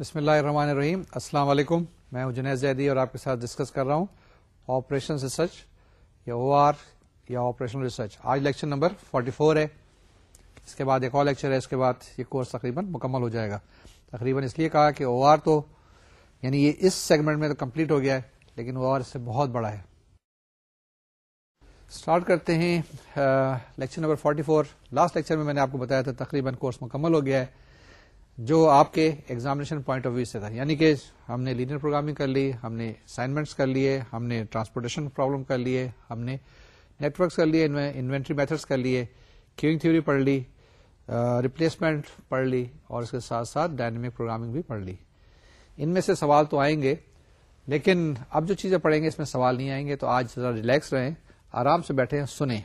بسم اللہ الرحمن الرحیم السلام علیکم میں ہوں جنید زیدی اور آپ کے ساتھ ڈسکس کر رہا ہوں آپریشن ریسرچ یا او آر یا آپریشنل ریسرچ آج لیکچر نمبر 44 ہے اس کے بعد ایک اور لیکچر ہے اس کے بعد یہ کورس تقریباً مکمل ہو جائے گا تقریباً اس لیے کہا کہ او آر تو یعنی یہ اس سیگمنٹ میں تو کمپلیٹ ہو گیا ہے لیکن او آر اس سے بہت بڑا ہے اسٹارٹ کرتے ہیں lecture number 44 four last lecture میں میں نے آپ کو بتایا تھا تقریباً کورس مکمل ہو گیا ہے جو آپ کے ایگزامنیشن پوائنٹ آف ویو سے تھا یعنی کہ ہم نے لینئر پروگرامنگ کر لی ہم نے اسائنمنٹس کر لیے ہم نے ٹرانسپورٹیشن پرابلم کر لیے ہم نے نیٹورکس کر لیے انوینٹری میتھڈس کر لیے کیوئنگ تھیوری پڑھ لی ریپلیسمنٹ پڑھ لی اور اس کے ساتھ ساتھ ڈائنمک پروگرامنگ بھی پڑھ لی ان میں سے سوال تو آئیں گے لیکن اب جو چیزیں پڑھیں گے اس میں سوال نہیں آئیں گے تو آج ذرا ریلیکس رہیں آرام سے بیٹھے سنیں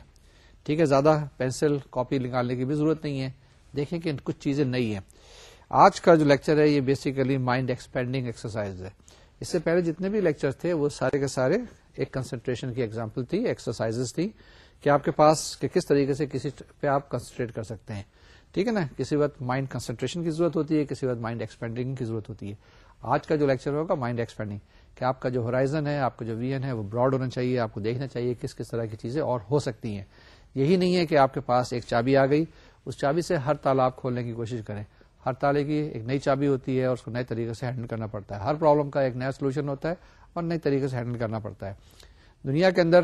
ٹھیک ہے زیادہ پینسل کاپی نکالنے کی بھی ضرورت نہیں ہے دیکھیں کہ کچھ چیزیں نہیں ہیں آج کا جو لیکچر ہے یہ بیسیکلی مائنڈ ایکسپینڈنگ ایکسرسائز ہے اس سے پہلے جتنے بھی لیکچر تھے وہ سارے کے سارے ایک کنسنٹریشن کی ایگزامپل تھی ایکسرسائز تھی کہ آپ کے پاس کہ کس طریقے سے کسی پہ آپ کنسنٹریٹ کر سکتے ہیں ٹھیک ہے نا کسی وقت مائنڈ کنسنٹریشن کی ضرورت ہوتی ہے کسی وقت مائنڈ ایکسپینڈنگ کی ضرورت ہوتی ہے آج کا جو لیکچر ہوگا مائنڈ ایکسپینڈنگ کہ آپ کا جو ہورائزن ہے آپ کا جو ویژن ہے وہ براڈ ہونا چاہیے آپ کو دیکھنا چاہیے کس کس طرح کی چیزیں اور ہو سکتی ہیں یہی نہیں ہے کہ آپ کے پاس ایک چابی آ گئی اس چابی سے ہر تالاب کھولنے کی کوشش کریں ہر تالے کی ایک نئی چابی ہوتی ہے اور اس کو نئے طریقے سے ہینڈل کرنا پڑتا ہے ہر پرابلم کا ایک نیا سولوشن ہوتا ہے اور نئے طریقے سے ہینڈل کرنا پڑتا ہے دنیا کے اندر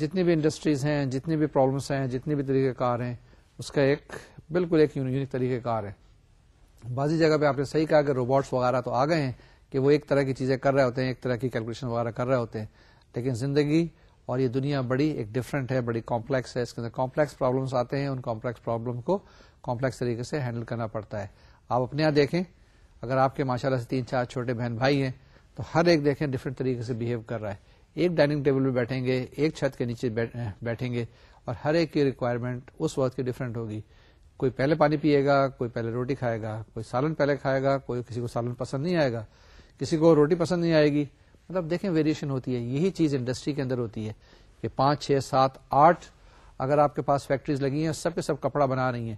جتنی بھی انڈسٹریز ہیں جتنی بھی پرابلمس ہیں جتنی بھی طریقے کار ہیں اس کا ایک بالکل ایک یونیک طریقے کار ہے بازی جگہ پہ آپ نے صحیح کہا کہ روبوٹس وغیرہ تو آ گئے ہیں کہ وہ ایک طرح کی چیزیں کر رہے ہوتے ہیں ایک طرح کی کیلکولیشن وغیرہ کر رہے ہوتے ہیں لیکن زندگی اور یہ دنیا بڑی ایک ڈفرینٹ ہے بڑی کمپلیکس ہے اس کے اندر کمپلیکس پرابلمس آتے ہیں ان کمپلیکس پرابلم کو کمپلیکس طریقے سے ہینڈل کرنا پڑتا ہے آپ اپنے یہاں دیکھیں اگر آپ کے ماشاء اللہ سے تین چار چھوٹے بہن بھائی ہیں تو ہر ایک دیکھیں ڈفرنٹ طریقے سے بہیو کر رہا ہے ایک ڈائننگ ٹیبل پہ بیٹھیں گے ایک چھت کے نیچے بیٹھیں گے اور ہر ایک کی ریکوائرمنٹ اس وقت کی ڈفرنٹ ہوگی کوئی پہلے پانی پیے گا کوئی پہلے روٹی کھائے گا کوئی سالن پہلے کھائے گا کوئی کسی کو سالن پسند نہیں آئے گا کسی کو روٹی پسند نہیں آئے گی مطلب دیکھیں ویریشن ہوتی ہے یہی چیز انڈسٹری کے اندر ہوتی ہے کہ پانچ چھ سات آٹھ اگر آپ کے پاس فیکٹریز لگی ہیں سب کے سب کپڑا بنا رہی ہیں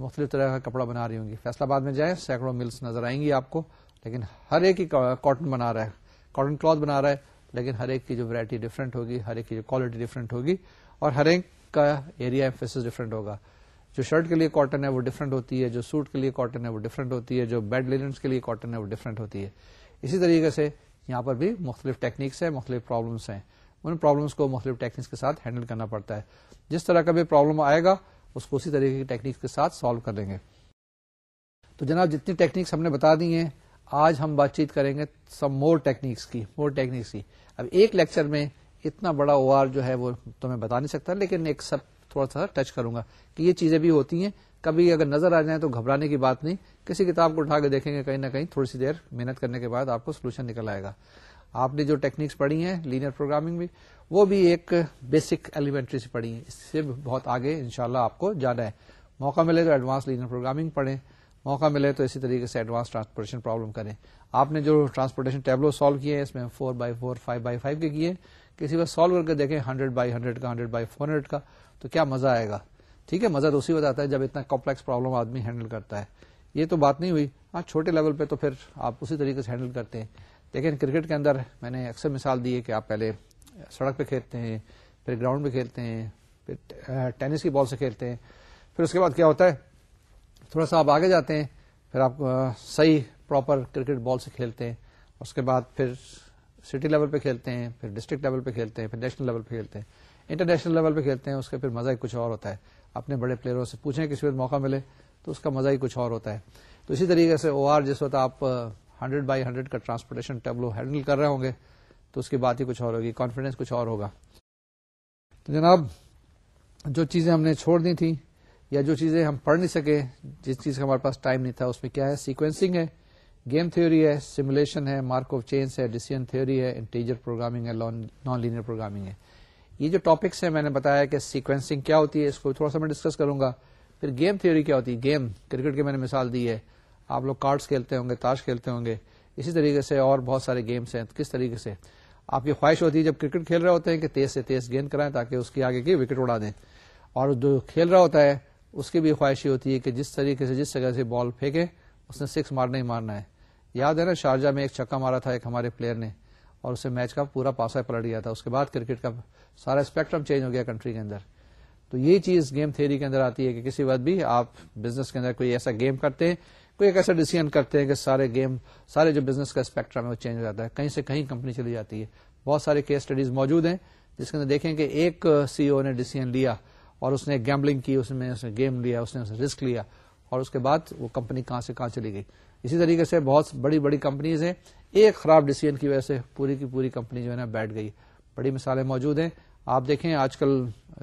مختلف طرح کا کپڑا بنا رہی ہوں گی فیصلہ آباد میں جائیں سینکڑوں ملس نظر آئیں گی آپ کو لیکن ہر ایک ہی کاٹن بنا رہا ہے کاٹن کلاتھ بنا رہا ہے لیکن ہر ایک کی جو ویرائٹی ڈفرنٹ ہوگی ہر ایک کی جو کوالٹی ڈفرنٹ ہوگی اور ہر ایک کا ایریا فیسز ڈفرنٹ ہوگا جو شرٹ کے لیے کاٹن ہے وہ ڈفرینٹ ہوتی ہے جو سوٹ کے لیے کاٹن ہے وہ ڈفرنٹ ہوتی ہے جو بیڈ لینس کے لیے کاٹن ہے وہ ڈفرنٹ ہوتی ہے اسی طریقے سے یہاں پر بھی مختلف ٹیکنیکس ہیں مختلف پرابلمس ہیں ان پرابلمس کو مختلف ٹیکنیکس کے ساتھ ہینڈل کرنا پڑتا ہے جس طرح کا بھی پرابلم آئے گا اس کو اسی طریقے کی ٹیکنیک کے ساتھ سالو کر لیں گے تو جناب جتنی ٹیکنیکس ہم نے بتا دی ہیں آج ہم بات چیت کریں گے سم مور ٹیکنیکس کی مور ٹیکنیکس کی اب ایک لیکچر میں اتنا بڑا او آر جو ہے وہ تو میں بتا نہیں سکتا لیکن ایک سب تھوڑا سا ٹچ کروں گا کہ یہ چیزیں بھی ہوتی ہیں کبھی اگر نظر آ جائیں تو گھبرانے کی بات نہیں کسی کتاب کو اٹھا کے دیکھیں گے کہیں نہ کہیں تھوڑی سی دیر محنت کرنے کے بعد آپ کو سولوشن نکل آئے گا آپ نے جو ٹیکنیکس پڑھی ہیں لینئر پروگرامنگ میں وہ بھی ایک بیسک ایلیمنٹری سے پڑھی ہے اس سے بہت آگے ان شاء اللہ آپ کو جانا ہے موقع ملے تو ایڈوانس لینئر پروگرامنگ پڑھیں موقع ملے تو اسی طریقے سے ایڈوانس ٹرانسپورٹیشن پرابلم کریں آپ نے جو ٹرانسپورٹیشن ٹیبلو سالو کیے ہیں اس میں four by four five by five کے کیے کسی وقت سالو کر کے دیکھیں ہنڈریڈ بائی ہنڈریڈ کا ہنڈریڈ بائی فور ہنڈریڈ کا تو کیا مزہ آئے گا ٹھیک ہے مزہ تو اسی وقت آتا ہے جب اتنا کمپلیکس پرابلم آدمی ہینڈل کرتا ہے یہ تو بات نہیں ہوئی ہاں چھوٹے لیول پہ تو پھر آپ اسی طریقے سے ہینڈل کرتے ہیں لیکن کرکٹ کے اندر میں نے اکثر مثال دی ہے کہ آپ پہلے سڑک پہ کھیلتے ہیں پھر گراؤنڈ پہ کھیلتے ہیں پھر ٹینس کی بال سے کھیلتے ہیں پھر اس کے بعد کیا ہوتا ہے تھوڑا سا آپ آگے جاتے ہیں پھر آپ صحیح پراپر کرکٹ بال سے کھیلتے ہیں اس کے بعد پھر سٹی لیول پہ کھیلتے ہیں پھر ڈسٹرکٹ لیول پہ کھیلتے ہیں پھر نیشنل لیول پہ کھیلتے ہیں انٹرنیشنل لیول پہ کھیلتے ہیں اس کا پھر مزہ ہی کچھ اور ہوتا ہے اپنے بڑے پلیئروں سے پوچھیں کسی وقت موقع ملے تو اس کا مزہ ہی کچھ اور ہوتا ہے تو اسی طریقے سے او آر جس وقت آپ ہنڈریڈ بائی ہنڈریڈ کا ٹرانسپورٹیشن ٹیبلو ہینڈل کر رہے ہوں گے تو اس کی بات ہی کچھ اور ہوگی کانفیڈینس کچھ اور ہوگا تو جناب جو چیزیں ہم نے چھوڑ دی تھی یا جو چیزیں ہم پڑھ نہیں سکے جس چیز کا ہمارے پاس ٹائم نہیں تھا اس میں کیا ہے سیکوینسنگ ہے گیم تھیوری ہے سیمولیشن ہے مارک آف چینس ہے ڈیسیزن تھیوری ہے انٹیجر پروگرامنگ ہے نان لینئر پروگرامنگ ہے یہ جو ٹاپکس ہیں میں نے بتایا کہ سیکوینسنگ کیا ہوتی ہے اس کو تھوڑا سا میں ڈسکس کروں گا پھر گیم تھیوری کیا ہوتی ہے گیم کرکٹ کی میں نے مثال دی ہے آپ لوگ کارڈس کھیلتے ہوں گے تاش کھیلتے ہوں گے اسی طریقے سے اور بہت سارے گیمس ہیں کس طریقے سے آپ کی خواہش ہوتی ہے جب کرکٹ کھیل رہے ہوتے ہیں کہ تیز سے تیز گیند کرائیں تاکہ اس کی آگے کی وکٹ اڑا دیں اور جو کھیل رہا ہوتا ہے اس کی بھی خواہشی ہوتی ہے کہ جس طریقے سے جس جگہ سے بال پھینکے اس نے سکس مارنا ہی مارنا ہے یاد ہے نا شارجہ میں ایک چکا مارا تھا ایک ہمارے پلیئر نے اور اسے میچ کا پورا پاسا پلٹ گیا تھا اس کے بعد کرکٹ کا سارا اسپیکٹرم چینج ہو گیا کنٹری کے اندر تو یہ چیز گیم تھیری کے اندر آتی ہے کہ کسی وقت بھی آپ بزنس کے اندر کوئی ایسا گیم کرتے ہیں کوئی ایک ایسا ڈیسیزن کرتے ہیں کہ سارے گیم سارے جو بزنس کا اسپیکٹرا میں وہ چینج ہو جاتا ہے کہیں سے کہیں کمپنی چلی جاتی ہے بہت سارے کیس اسٹڈیز موجود ہیں جس کے اندر دیکھیں کہ ایک سی او نے ڈیسیزن لیا اور اس نے گیمبلنگ کی اس میں اس نے گیم لیا اس نے اس رسک لیا اور اس کے بعد وہ کمپنی کہاں سے کہاں چلی گئی اسی طریقے سے بہت بڑی بڑی کمپنیز ہیں ایک خراب ڈیسیزن کی وجہ سے پوری کی پوری کمپنی جو ہے نا بیٹھ گئی بڑی مثالیں موجود ہیں آپ دیکھیں آج کل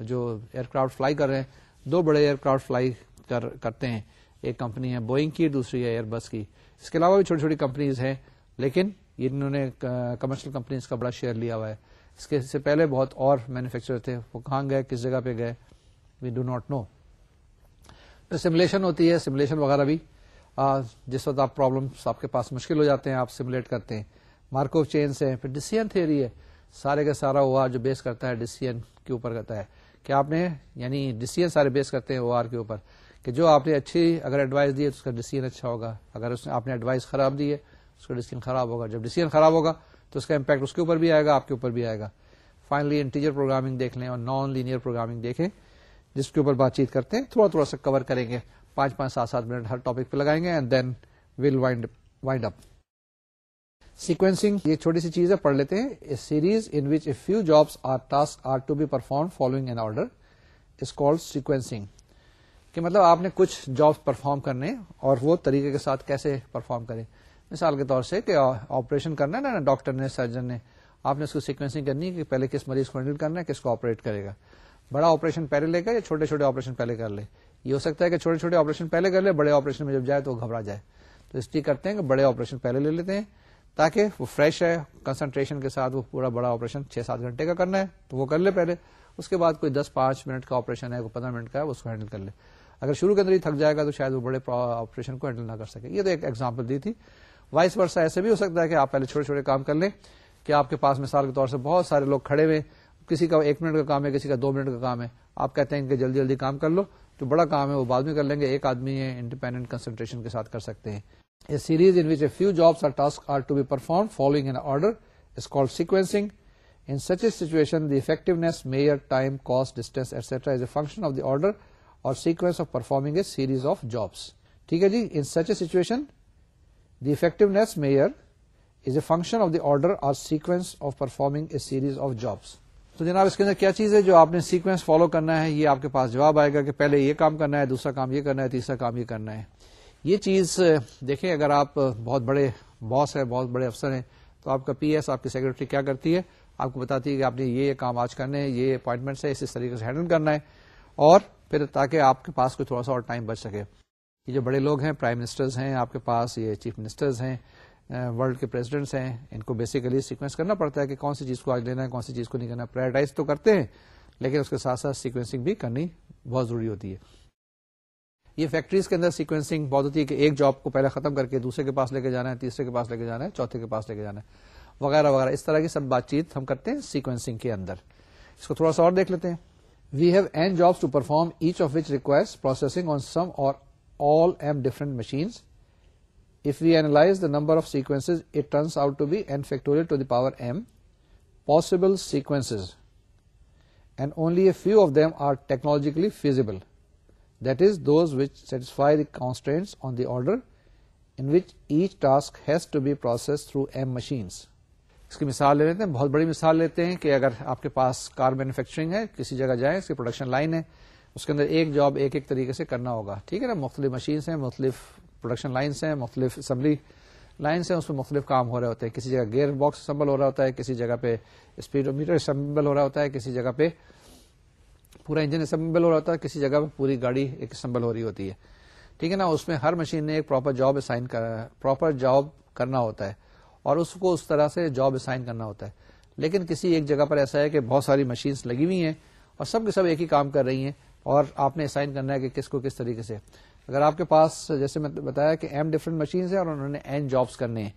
جو ایئر کرافٹ فلائی کر رہے ہیں دو بڑے ایئر کرافٹ فلائی کرتے ہیں ایک کمپنی ہے بوئنگ کی دوسری ہے ایئر بس کی اس کے علاوہ بھی چھوٹی چھوٹی کمپنیز ہیں لیکن انہوں نے کمرشل کمپنیز کا بڑا شیئر لیا ہوا ہے اس کے سے پہلے بہت اور مینوفیکچرر تھے وہ کہاں گئے کس جگہ پہ گئے وی ڈو ناٹ نو پھر ہوتی ہے سمولیشن وغیرہ بھی جس وقت آپ پرابلم آپ کے پاس مشکل ہو جاتے ہیں آپ سمولیٹ کرتے ہیں مارک آف چینس ہیں ڈسیزن تھیوری ہے سارے کا سارا او آر جو بیس کرتا ہے ڈسیزن کے اوپر کرتا ہے کیا آپ نے یعنی ڈسیزن سارے بیس کرتے ہیں او آر کے اوپر کہ جو آپ نے اچھی اگر ایڈوائز دی ہے تو اس کا ڈیسیزن اچھا ہوگا اگر اس نے آپ نے ایڈوائز خراب دی ہے اس کا ڈیسیزن خراب ہوگا جب ڈیسیزن خراب ہوگا تو اس کا امپیکٹ اس کے اوپر بھی آئے گا آپ کے اوپر بھی آئے گا فائنلی انٹیجر پروگرامنگ دیکھ لیں اور نان لینئر پروگرامنگ دیکھیں جس کے اوپر بات چیت کرتے ہیں تھوڑا تھوڑا سا کور کریں گے پانچ پانچ سات سات منٹ ہر ٹاپک پہ لگائیں گے and then will wind wind up sequencing یہ چھوٹی سی چیز ہے پڑھ لیتے ہیں a series in which a few jobs or task are to be perform following an order is call sequencing کہ مطلب آپ نے کچھ جاب پرفارم کرنے اور وہ طریقے کے ساتھ کیسے پرفارم کریں مثال کے طور سے کہ آپریشن کرنا ہے نا ڈاکٹر نے سرجن نے آپ نے اس کو سیکوینسنگ کرنی ہے کہ پہلے کس مریض کو ہینڈل کرنا ہے کس کو آپریٹ کرے گا بڑا آپریشن پہلے لے گا یا چھوٹے چھوٹے آپریشن پہلے کر لے یہ ہو سکتا ہے کہ چھوٹے چھوٹے آپریشن پہلے کر لے بڑے آپریشن میں جب جائے تو وہ گھبرا جائے تو اس لیے کرتے ہیں کہ بڑے آپریشن پہلے لے لیتے ہیں تاکہ وہ فریش ہے کنسنٹریشن کے ساتھ وہ پورا بڑا آپریشن چھ سات گھنٹے کا کرنا ہے تو وہ کر لے پہلے اس کے بعد کوئی دس پانچ منٹ کا آپریشن ہے کوئی پندرہ منٹ کا ہے اس کو ہینڈل کر لے اگر شروع کے اندر ہی تھک جائے گا تو شاید وہ بڑے آپریشن کو ہینڈل نہ کر سکے یہ تو ایک ایگزامپل دی تھی وائس ایسے بھی ہو سکتا ہے کہ آپ پہلے چھوٹے چھوٹے کام کر لیں کہ آپ کے پاس مثال کے طور سے بہت سارے لوگ کھڑے ہوئے کسی کا ایک منٹ کا کام ہے کسی کا دو منٹ کا کام ہے آپ کہتے ہیں کہ جلدی جلدی کام کر لو جو بڑا کام ہے وہ بعد میں کر لیں گے ایک آدمی ہے انڈیپینڈنٹ کنسنٹریشن کے ساتھ کر سکتے ہیں a series in which a few jobs perform following an order is call sequencing in such a the effectiveness measure time cost distance etcetera is a function of the order or sequence of performing a series of jobs ٹھیک ہے جی in such a situation the effectiveness measure is a function of the order or sequence of performing a series of jobs تو جناب اس کے اندر کیا چیز ہے جو آپ نے سیکوینس فالو کرنا ہے یہ آپ کے پاس جواب آئے گا کہ پہلے یہ کام کرنا ہے دوسرا کام یہ کرنا ہے تیسرا کام یہ کرنا ہے یہ چیز دیکھیں اگر آپ بہت بڑے باس ہیں بہت بڑے افسر ہیں تو آپ کا پی ایس آپ کی سیکرٹری کیا کرتی ہے آپ کو بتاتی ہے کہ آپ نے یہ کام آج کرنا ہے یہ اپوائنٹمنٹس ہے اس طریقے سے ہینڈل کرنا ہے اور پھر تاکہ آپ کے پاس کوئی تھوڑا سا اور ٹائم بچ سکے یہ جو بڑے لوگ ہیں پرائم منسٹرز ہیں آپ کے پاس یہ چیف منسٹرز ہیں ورلڈ کے پریزیڈنٹس ہیں ان کو بیسیکلی سیکوینس کرنا پڑتا ہے کہ کون سی چیز کو آج لینا ہے کون سی چیز کو نہیں کرنا ہے پرائرٹائز تو کرتے ہیں لیکن اس کے ساتھ ساتھ سیکوینسنگ بھی کرنی بہت ضروری ہوتی ہے یہ فیکٹریز کے اندر سیکوینسنگ بہت ہوتی ہے کہ ایک جاب کو پہلے ختم کر کے دوسرے کے پاس لے کے جانا ہے تیسرے کے پاس لے کے جانا ہے چوتھے کے پاس لے کے جانا ہے وغیرہ وغیرہ اس طرح کی سب بات چیت ہم کرتے ہیں سیکوینسنگ کے اندر اس کو تھوڑا سا اور دیکھ لیتے ہیں We have n jobs to perform, each of which requires processing on some or all m different machines. If we analyze the number of sequences, it turns out to be n factorial to the power m possible sequences, and only a few of them are technologically feasible, that is, those which satisfy the constraints on the order in which each task has to be processed through m machines. اس کی مثال لے لیتے ہیں بہت بڑی مثال لیتے ہیں کہ اگر آپ کے پاس کار مینوفیکچرنگ ہے کسی جگہ جائیں اس کی پروڈکشن لائن ہے اس کے اندر ایک جاب ایک ایک طریقے سے کرنا ہوگا ٹھیک ہے نا مختلف مشینس ہیں مختلف پروڈکشن لائنس ہیں مختلف اسمبلی لائنس ہیں اس میں مختلف کام ہو رہے ہوتے ہیں کسی جگہ گیئر باکس اسمبل ہو رہا ہوتا ہے کسی جگہ پہ اسپیڈ میٹر اسمبل ہو رہا ہوتا ہے کسی جگہ پہ پورا انجن اسمبل ہو رہا ہوتا ہے کسی جگہ پہ پوری گاڑی ایک اسمبل ہو رہی ہوتی ہے ٹھیک ہے نا اس میں ہر مشین نے ایک proper job assign proper job کرنا ہوتا ہے اور اس کو اس طرح سے جاب اسائن کرنا ہوتا ہے لیکن کسی ایک جگہ پر ایسا ہے کہ بہت ساری مشینس لگی ہوئی ہیں اور سب کے سب ایک ہی کام کر رہی ہیں اور آپ نے اسائن کرنا ہے کہ کس کو کس طریقے سے اگر آپ کے پاس جیسے میں بتایا کہ ایم ڈفرنٹ مشینس ہیں اور انہوں نے این جابس کرنے ہیں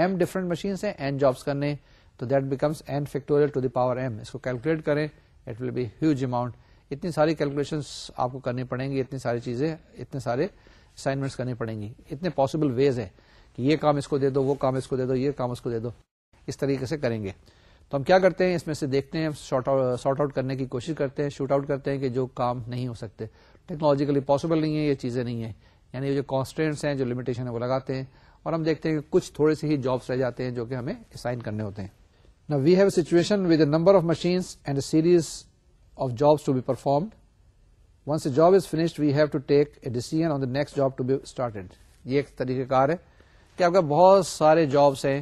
ایم ڈفرنٹ مشینس ہیں این جابس کرنے ہیں تو that becomes N factorial to the power M اس کو کیلکولیٹ کریں it will be huge amount اتنی ساری کیلکولیشن آپ کو کرنی پڑیں گی اتنی ساری چیزیں اتنے سارے اسائنمنٹس کرنی پڑیں گی اتنے پاسبل ویز ہیں یہ کام اس کو دے دو وہ کام اس کو دے دو یہ کام اس کو دے دو اس طریقے سے کریں گے تو ہم کیا کرتے ہیں اس میں سے دیکھتے ہیں شارٹ آؤٹ کرنے کی کوشش کرتے ہیں شوٹ آؤٹ کرتے ہیں کہ جو کام نہیں ہو سکتے ٹیکنالوجیکلی پاسبل نہیں ہے یہ چیزیں نہیں ہیں یعنی یہ جو کانسٹینٹس ہیں جو لمیٹیشن ہیں وہ لگاتے ہیں اور ہم دیکھتے ہیں کہ کچھ تھوڑے سے ہی جابس رہ جاتے ہیں جو کہ ہمیں اسائن کرنے ہوتے ہیں نا we have situation number of machines and a series of job to be perform once a job is finished we have to take a decision on the next job to be started یہ ایک طریقہ کار ہے کہ آپ کا بہت سارے jobs ہیں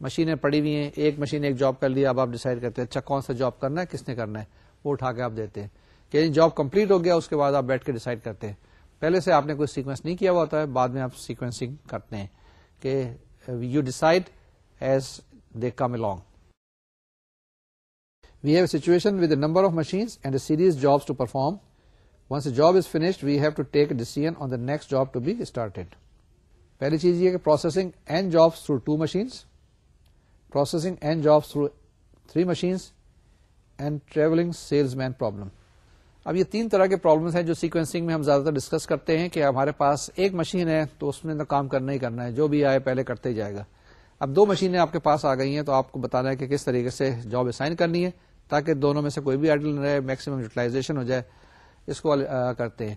مشینیں پڑی ہوئی ہیں ایک مشین ایک جاب کر لی اب آپ ڈیسائڈ کرتے ہیں اچھا کون سا جاب کرنا ہے کس نے کرنا ہے وہ اٹھا کے آپ دیتے ہیں کہ یعنی جاب کمپلیٹ ہو گیا اس کے بعد آپ بیٹھ کے ڈیسائڈ کرتے ہیں پہلے سے آپ نے کوئی سیکوینس نہیں کیا ہوا ہوتا ہے بعد میں آپ سیکوینسنگ کرتے ہیں کہ you decide as they come دیک we have situation number of machine and series to perform once job is finished we have to take a decision on next job to be started پہلی چیز یہ کہ processing and jobs through two machines processing and job through three machines and travelling salesman problem اب یہ تین طرح کے problems ہیں جو سیکوینسنگ میں ہم زیادہ تر ڈسکس کرتے ہیں کہ ہمارے پاس ایک مشین ہے تو اس میں کام کرنا ہی کرنا ہے جو بھی آئے پہلے کرتے ہی جائے گا اب دو مشینیں آپ کے پاس آ گئی ہیں تو آپ کو بتانا ہے کہ کس طریقے سے جاب اسائن کرنی ہے تاکہ دونوں میں سے کوئی بھی آئیڈل نہ رہے میکسیمم یوٹیلائزیشن ہو جائے اس کو کرتے ہیں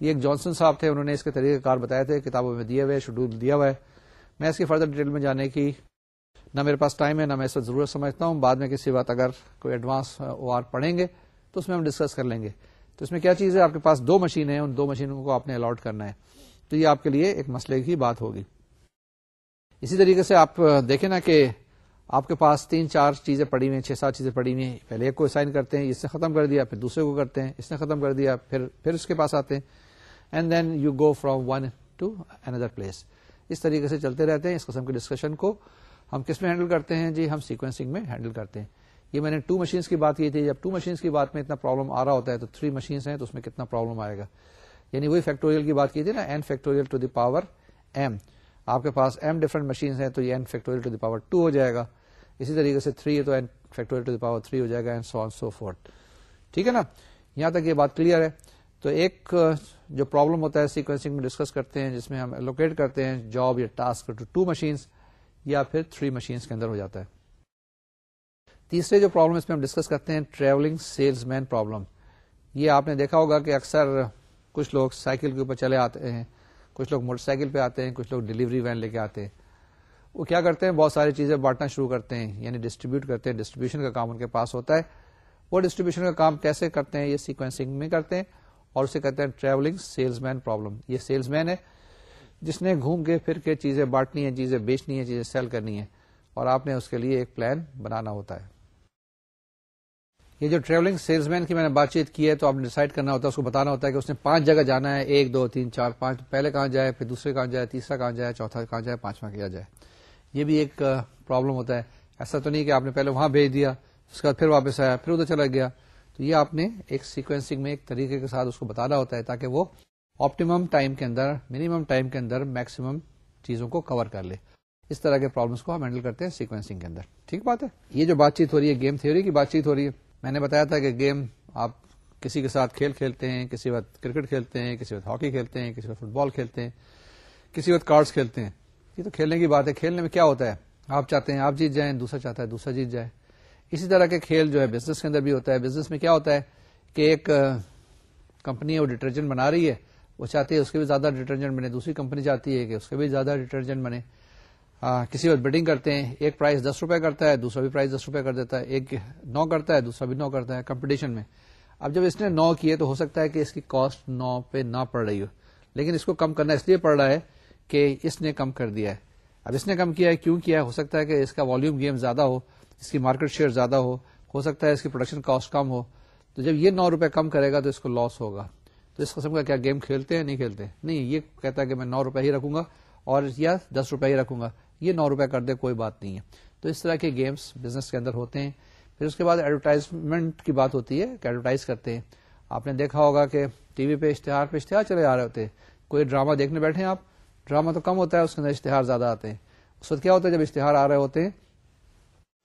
یہ ایک جانسن صاحب تھے انہوں نے اس کے طریقہ کار بتایا تھے کتابوں میں دیے ہوئے شیڈول دیا ہوا ہے میں اس کی فردر ڈیٹیل میں جانے کی نہ میرے پاس ٹائم ہے نہ میں وقت ضرورت سمجھتا ہوں بعد میں کسی بات اگر کوئی ایڈوانس او آر پڑھیں گے تو اس میں ہم ڈسکس کر لیں گے تو اس میں کیا چیز ہے آپ کے پاس دو مشین ہیں ان دو مشینوں کو آپ نے الاٹ کرنا ہے تو یہ آپ کے لیے ایک مسئلے کی بات ہوگی اسی طریقے سے آپ دیکھیں نا کہ آپ کے پاس تین چار چیزیں پڑی ہوئی ہیں چھ سات چیزیں پڑی ہوئی ہیں پہلے ایک کو سائن کرتے ہیں اس نے ختم کر دیا پھر دوسرے کو کرتے ہیں اس نے ختم کر دیا پھر پھر اس کے پاس آتے ہیں and then you go from one to another place اس طریقے سے چلتے رہتے ہیں اس قسم کے ڈسکشن کو ہم کس میں ہینڈل کرتے ہیں جی ہم سیکوینسنگ میں ہینڈل کرتے ہیں یہ میں نے ٹو مشینس کی بات کی تھی جب ٹو مشینس کی بات میں اتنا پرابلم آ رہا ہوتا ہے تو تھری مشینس ہیں تو اس میں کتنا پرابلم آئے گا یعنی وہی فیکٹوریل کی بات کی تھی نا N factorial to the power M آپ کے پاس ایم ڈفرنٹ مشین ہیں تو یہ N factorial to the power two ہو جائے گا اسی طریقے سے تھری ہے تو N factorial to the power three ہو جائے گا اینڈ سو سو ٹھیک ہے نا یہاں تک یہ بات کلیئر ہے تو ایک جو پرابلم ہوتا ہے سیکوینسنگ میں ڈسکس کرتے ہیں جس میں ہم الوکیٹ کرتے ہیں جاب یا ٹاسک ٹو ٹو مشینس یا پھر تھری مشینس کے اندر ہو جاتا ہے تیسرے جو پرابلم اس میں ہم ڈسکس کرتے ہیں ٹریولنگ سیلس مین پرابلم یہ آپ نے دیکھا ہوگا کہ اکثر کچھ لوگ سائیکل کے اوپر چلے آتے ہیں کچھ لوگ موٹر سائیکل پہ آتے ہیں کچھ لوگ ڈلیوری وین لے کے آتے ہیں وہ کیا کرتے ہیں بہت ساری چیزیں بانٹنا شروع کرتے ہیں یعنی ڈسٹریبیوٹ کرتے ہیں ڈسٹریبیوشن کا کام ان کے پاس ہوتا ہے وہ ڈسٹریبیوشن کا کام کیسے کرتے ہیں یہ سیکوینسنگ میں کرتے ہیں اور اسے کہتے ہیں ٹریولنگ سیلس مین پرابلم یہ سیلس مین ہے جس نے گھوم کے پھر کے چیزیں بانٹنی ہیں چیزیں بیچنی ہیں چیزیں سیل کرنی ہیں اور آپ نے اس کے لیے ایک پلان بنانا ہوتا ہے یہ جو ٹریولنگ سیلس مین کی میں نے بات چیت کی ہے تو آپ نے ڈیسائڈ کرنا ہوتا ہے اس کو بتانا ہوتا ہے کہ اس نے پانچ جگہ جانا ہے ایک دو تین چار پانچ پہلے کہاں جائے پھر دوسرے کہاں جائے تیسرا کہاں جائے چوتھا کہاں جائے پانچواں کیا جائے یہ بھی ایک پرابلم ہوتا ہے ایسا تو نہیں کہ آپ نے پہلے وہاں بھیج دیا اس کے بعد پھر واپس آیا پھر ادھر چلا گیا تو یہ آپ نے ایک سیکوینسنگ میں ایک طریقے کے ساتھ اس کو بتانا ہوتا ہے تاکہ وہ آپٹیمم ٹائم کے اندر منیمم ٹائم کے اندر میکسیمم چیزوں کو کور کر لے اس طرح کے پرابلمس کو ہم ہینڈل کرتے ہیں سیکوینسنگ کے اندر ٹھیک بات ہے یہ جو بات چیت ہو رہی ہے گیم تھیوری کی بات چیت ہو رہی ہے میں نے بتایا تھا کہ گیم آپ کسی کے ساتھ کھیل کھیلتے ہیں کسی وقت کرکٹ کھیلتے ہیں کسی وقت ہاکی کھیلتے ہیں کسی وقت فٹ بال کھیلتے ہیں کسی وقت کارڈس کھیلتے ہیں یہ تو کھیلنے کی بات ہے کھیلنے میں کیا ہوتا ہے آپ چاہتے ہیں آپ جیت جائیں دوسرا چاہتا ہے دوسرا جیت جائے اسی طرح کے کھیل جو ہے بزنس کے اندر بھی ہوتا ہے بزنس میں کیا ہوتا ہے کہ ایک کمپنی وہ ڈیٹرجنٹ بنا رہی ہے وہ چاہتی ہے اس کے بھی زیادہ ڈیٹرجنٹ بنے دوسری کمپنی چاہتی ہے کہ اس کے بھی زیادہ ڈیٹرجنٹ بنے کسی وقت بڈنگ کرتے ہیں ایک پرائز دس روپے کرتا ہے دوسرا بھی پرائز دس روپے کر دیتا ہے ایک نو کرتا ہے دوسرا بھی نو کرتا ہے کمپٹیشن میں اب جب اس نے نو کیے تو ہو سکتا ہے کہ اس کی کاسٹ نو پہ نہ پڑ رہی ہو لیکن اس کو کم کرنا اس لیے پڑ رہا ہے کہ اس نے کم کر دیا ہے اب اس نے کم کیا ہے کیوں کیا ہے ہو سکتا ہے کہ اس کا والیوم گیم زیادہ ہو اس کی مارکیٹ شیئر زیادہ ہو ہو سکتا ہے اس کی پروڈکشن کاسٹ کم ہو تو جب یہ نو روپے کم کرے گا تو اس کو لاس ہوگا تو اس قسم کا کیا گیم کھیلتے ہیں نہیں کھیلتے نہیں یہ کہتا ہے کہ میں نو روپے ہی رکھوں گا اور یا دس روپے ہی رکھوں گا یہ نو روپے کر دے کوئی بات نہیں ہے تو اس طرح کے گیمس بزنس کے اندر ہوتے ہیں پھر اس کے بعد ایڈورٹائزمنٹ کی بات ہوتی ہے کہ ایڈورٹائز کرتے ہیں آپ نے دیکھا ہوگا کہ ٹی وی پہ اشتہار پہ اشتہار چلے آ رہے ہوتے کوئی ڈرامہ دیکھنے بیٹھے ہیں آپ ڈرامہ تو کم ہوتا ہے اس کے اندر اشتہار زیادہ آتے ہیں اس وقت کیا ہوتا ہے جب اشتہار آ رہے ہوتے ہیں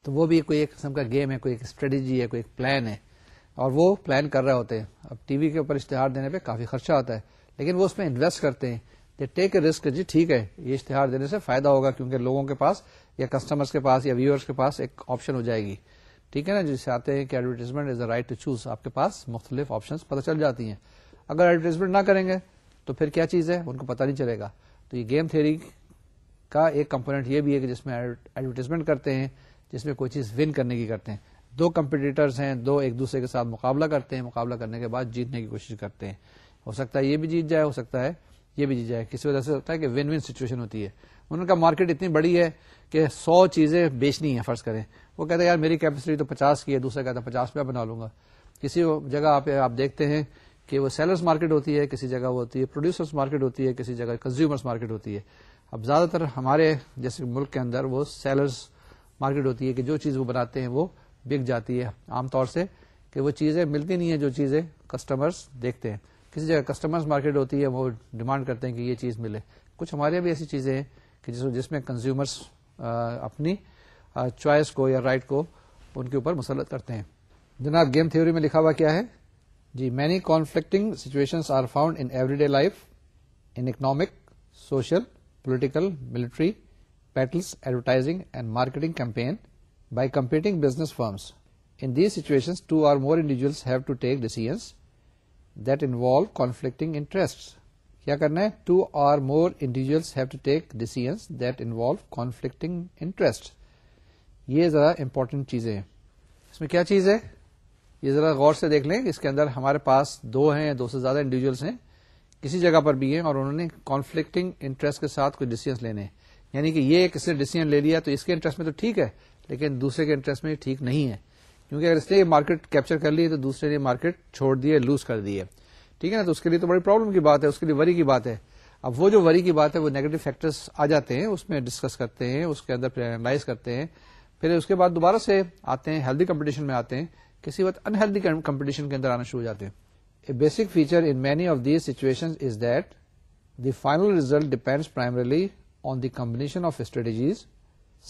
تو وہ بھی کوئی ایک قسم کا گیم ہے کوئی ایک اسٹریٹجی ہے کوئی ایک پلان ہے اور وہ پلان کر رہے ہوتے ہیں اب ٹی وی کے اوپر اشتہار دینے پہ کافی خرچہ آتا ہے لیکن وہ اس میں انویسٹ کرتے ہیں دے ٹیک اے رسک جی ٹھیک ہے یہ اشتہار دینے سے فائدہ ہوگا کیونکہ لوگوں کے پاس یا کسٹمرس کے پاس یا ویورس کے پاس ایک آپشن ہو جائے گی ٹھیک ہے نا جسے آتے ہیں کہ advertisement is a right to choose آپ کے پاس مختلف آپشن پتہ چل جاتی ہیں اگر ایڈورٹیزمنٹ نہ کریں گے تو پھر کیا چیز ہے ان کو پتا نہیں چلے گا تو یہ گیم تھری کا ایک کمپونیٹ یہ بھی ہے کہ جس میں ایڈورٹیزمنٹ کرتے ہیں جس میں کوئی چیز ون کرنے کی کرتے ہیں دو کمپٹیٹرس ہیں دو ایک دوسرے کے ساتھ مقابلہ کرتے ہیں مقابلہ کرنے کے بعد جیتنے کی کوشش کرتے ہیں ہو سکتا ہے یہ بھی جیت جائے ہو سکتا ہے یہ بھی جیت جائے کسی وجہ سے ہوتا ہے کہ ون ون سچویشن ہوتی ہے ان کا مارکیٹ اتنی بڑی ہے کہ سو چیزیں بیچنی ہیں فرض کریں وہ کہتے ہیں یار میری کیپیسٹی تو پچاس کی ہے دوسرا کہتا ہے پچاس روپیہ بنا لوں گا کسی جگہ پہ آپ دیکھتے ہیں کہ وہ سیلرس مارکیٹ ہوتی ہے کسی جگہ وہ ہوتی ہے پروڈیوسرس مارکیٹ ہوتی ہے کسی جگہ کنزیومرس مارکیٹ ہوتی ہے اب زیادہ تر ہمارے جیسے ملک کے اندر وہ سیلرس مارکیٹ ہوتی ہے کہ جو چیز وہ بناتے ہیں وہ بک جاتی ہے عام طور سے کہ وہ چیزیں ملتی نہیں ہیں جو چیزیں کسٹمرز دیکھتے ہیں کسی جگہ کسٹمرز مارکیٹ ہوتی ہے وہ ڈیمانڈ کرتے ہیں کہ یہ چیز ملے کچھ ہمارے بھی ایسی چیزیں ہیں کہ جس جس میں کنزیومرس اپنی چوائس کو یا رائٹ کو ان کے اوپر مسلط کرتے ہیں جناب گیم تھیوری میں لکھا ہوا کیا ہے جی many conflicting situation are found in every day life in economic social political military battles advertising and marketing campaign by competing business firms in these situation two or more individual have to take decisions that involve conflicting interest کیا کرنا ہے two or more individuals have to take decisions that involve conflicting interest یہ ذرا important چیزیں اس میں کیا چیز ہے یہ ذرا غور سے دیکھ لیں اس کے اندر ہمارے پاس دو ہیں دو سے زیادہ انڈیویجلس ہیں کسی جگہ پر بھی ہیں اور انہوں نے کانفلکٹنگ انٹرسٹ کے ساتھ کچھ ڈیسیجنس لینے ہیں یعنی کہ یہ کسی نے ڈیسیزن لے لیا تو اس کے انٹرسٹ میں تو ٹھیک ہے لیکن دوسرے کے انٹرسٹ میں ٹھیک نہیں ہے کیونکہ اگر اس نے مارکیٹ کیپچر کر لی تو دوسرے نے مارکیٹ چھوڑ دی ہے لوز کر دی ہے ہے ٹھیک نا تو اس کے لیے تو بڑی پرابلم کی بات ہے اس کے لیے وری کی بات ہے اب وہ جو وری کی بات ہے وہ نیگیٹو فیکٹرس آ جاتے ہیں اس میں ڈسکس کرتے ہیں اس کے اندر اینالائز کرتے ہیں پھر اس کے بعد دوبارہ سے آتے ہیں ہیلدی کمپٹیشن میں آتے ہیں کسی وقت انہیلدی کمپٹیشن کے اندر آنا شروع ہو جاتے ہیں a basic feature in many of these situation is that the final result depends primarily of of strategies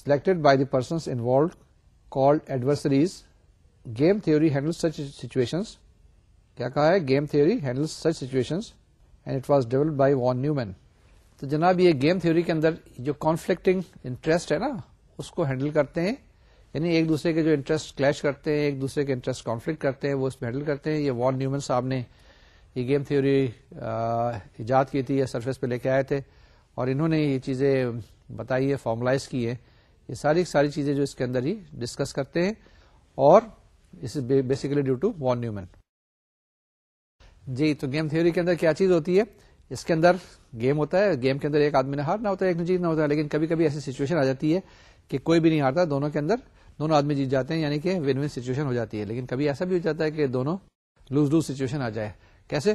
by by the involved called adversaries game theory handle such situations کیا کہا ہے game theory handle such situation by von Neumann تو جناب یہ game theory کے اندر جو conflicting interest ہے نا اس کو ہینڈل کرتے ہیں یعنی ایک دوسرے کے جو انٹرسٹ کلیش کرتے ہیں ایک دوسرے کے انٹرسٹ کانفلکٹ کرتے ہیں وہ اس میں ہینڈل کرتے ہیں یہ وان نیو صاحب نے یہ گیم تھیوری ایجاد کی تھی یا سرفیس پہ لے کے آئے تھے اور انہوں نے یہ چیزیں بتائی ہے فارملائز کی ہے یہ ساری ساری چیزیں جو اس کے اندر ہی ڈسکس کرتے ہیں اور اس basically due to von Neumann جی تو گیم تھیوری کے اندر کیا چیز ہوتی ہے اس کے اندر گیم ہوتا ہے گیم کے اندر ایک آدمی نے ہار نہ ہوتا ہے ایک دو نہ ہوتا ہے لیکن کبھی کبھی ایسی سچویشن آ جاتی ہے کہ کوئی بھی نہیں ہارتا دونوں کے اندر دونوں آدمی جیت جاتے ہیں یعنی کہ ون ون سچویشن ہو جاتی ہے لیکن کبھی ایسا بھی ہو جاتا ہے کہ دونوں لوز لوز سچویشن آ جائے کیسے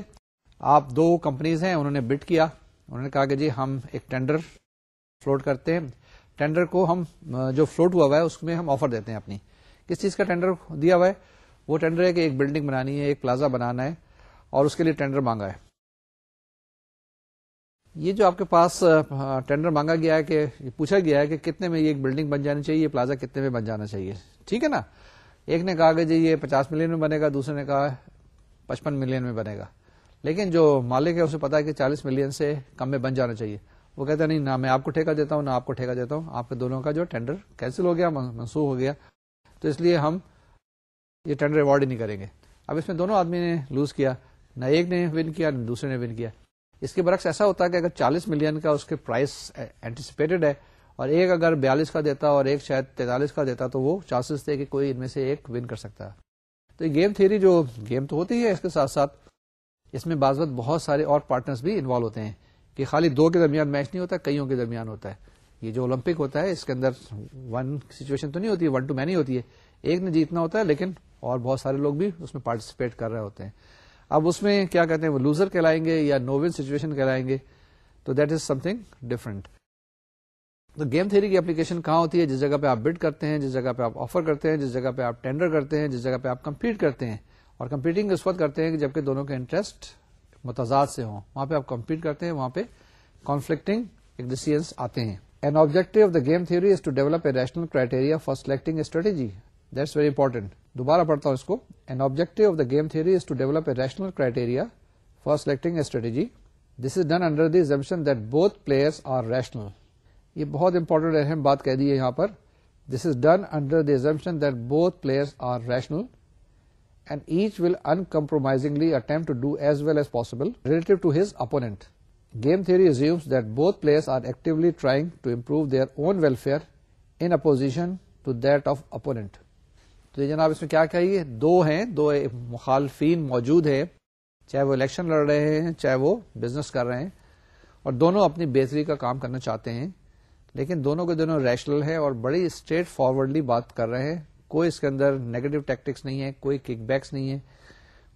آپ دو کمپنیز ہیں انہوں نے بٹ کیا انہوں نے کہا کہ جی ہم ایک ٹینڈر فلوٹ کرتے ہیں ٹینڈر کو ہم جو فلوٹ ہوا ہوا ہے اس میں ہم آفر دیتے ہیں اپنی کس چیز کا ٹینڈر دیا ہوا ہے وہ ٹینڈر ہے کہ ایک بلڈنگ بنانی ہے ایک پلازا بنانا ہے اور اس کے لیے ٹینڈر مانگا ہے یہ جو آپ کے پاس ٹینڈر مانگا گیا ہے کہ پوچھا گیا ہے کہ کتنے میں یہ ایک بلڈنگ بن جانی چاہیے یہ پلازا کتنے میں بن جانا چاہیے ٹھیک ہے نا ایک نے کہا کہ جی یہ پچاس ملین میں بنے گا دوسرے نے کہا پچپن ملین میں بنے گا لیکن جو مالک ہے اسے پتا ہے کہ چالیس ملین سے کم میں بن جانا چاہیے وہ کہتا نہیں نہ میں آپ کو ٹھیکہ دیتا ہوں نہ آپ کو ٹھیکہ دیتا ہوں آپ کے دونوں کا جو ٹینڈر کینسل ہو گیا منسوخ ہو گیا تو اس لیے ہم یہ ٹینڈر ایوارڈ ہی نہیں کریں گے اب اس میں دونوں آدمی نے لوز کیا نہ ایک نے ون کیا نہ دوسرے نے ون کیا اس کے برعکس ایسا ہوتا ہے کہ اگر چالیس ملین کا اس کے پرائز اینٹیسپیٹڈ ہے اور ایک اگر بیالیس کا دیتا اور ایک شاید تینتالیس کا دیتا تو وہ چانسز تھے کہ کوئی ان میں سے ایک ون کر سکتا ہے تو یہ گیم تھیری جو گیم تو ہوتی ہے اس کے ساتھ ساتھ اس میں بعض بہت بہت سارے اور پارٹنرز بھی انوالو ہوتے ہیں کہ خالی دو کے درمیان میچ نہیں ہوتا کئیوں کے درمیان ہوتا ہے یہ جو اولمپک ہوتا ہے اس کے اندر ون سچویشن تو نہیں ہوتی ون ٹو مینی ہوتی ہے ایک نے جیتنا ہوتا ہے لیکن اور بہت سارے لوگ بھی اس میں پارٹیسپیٹ کر رہے ہوتے ہیں اب اس میں کیا کہتے ہیں وہ لوزر کہلائیں گے یا نو ون سچویشن کہلائیں گے تو that is something different تو گیم تھری کی اپلیکیشن کہاں ہوتی ہے جس جگہ پہ آپ بڈ کرتے ہیں جس جگہ پہ آپ آفر کرتے ہیں جس جگہ پہ آپ ٹینڈر کرتے ہیں جس جگہ پہ آپ کمپیٹ کرتے ہیں اور کمپیٹنگ اس وقت کرتے ہیں کہ جبکہ دونوں کے انٹرسٹ متضاد سے ہوں وہاں پہ آپ کمپیٹ کرتے ہیں وہاں پہ کانفلکٹنگ ڈیسیزنس آتے ہیں an objective of the game theory is to develop a rational criteria for selecting strategy that's very important دوبارہ پڑھتا ہوں اس کو an objective of the game theory is to develop a rational criteria for selecting strategy this is done under the assumption that both players are rational یہ بہت important اہم بات کہہ دی ہے یہاں پر this is done under the assumption that both players are rational and each will uncompromisingly attempt to do as well as possible relative to his opponent game theory actually trying to improve their own welfare in opposition to that of opponent تو یہ جناب اس میں کیا کہیے دو ہیں دو مخالفین موجود ہیں چاہے وہ الیکشن لڑ رہے ہیں چاہے وہ بزنس کر رہے ہیں اور دونوں اپنی بہتری کا کام کرنا چاہتے ہیں لیکن دونوں کے دونوں ریشنل ہیں اور بڑی اسٹریٹ فارورڈلی بات کر رہے ہیں کوئی اس کے اندر نیگیٹو ٹیکٹکس نہیں ہے کوئی کک بیکس نہیں ہے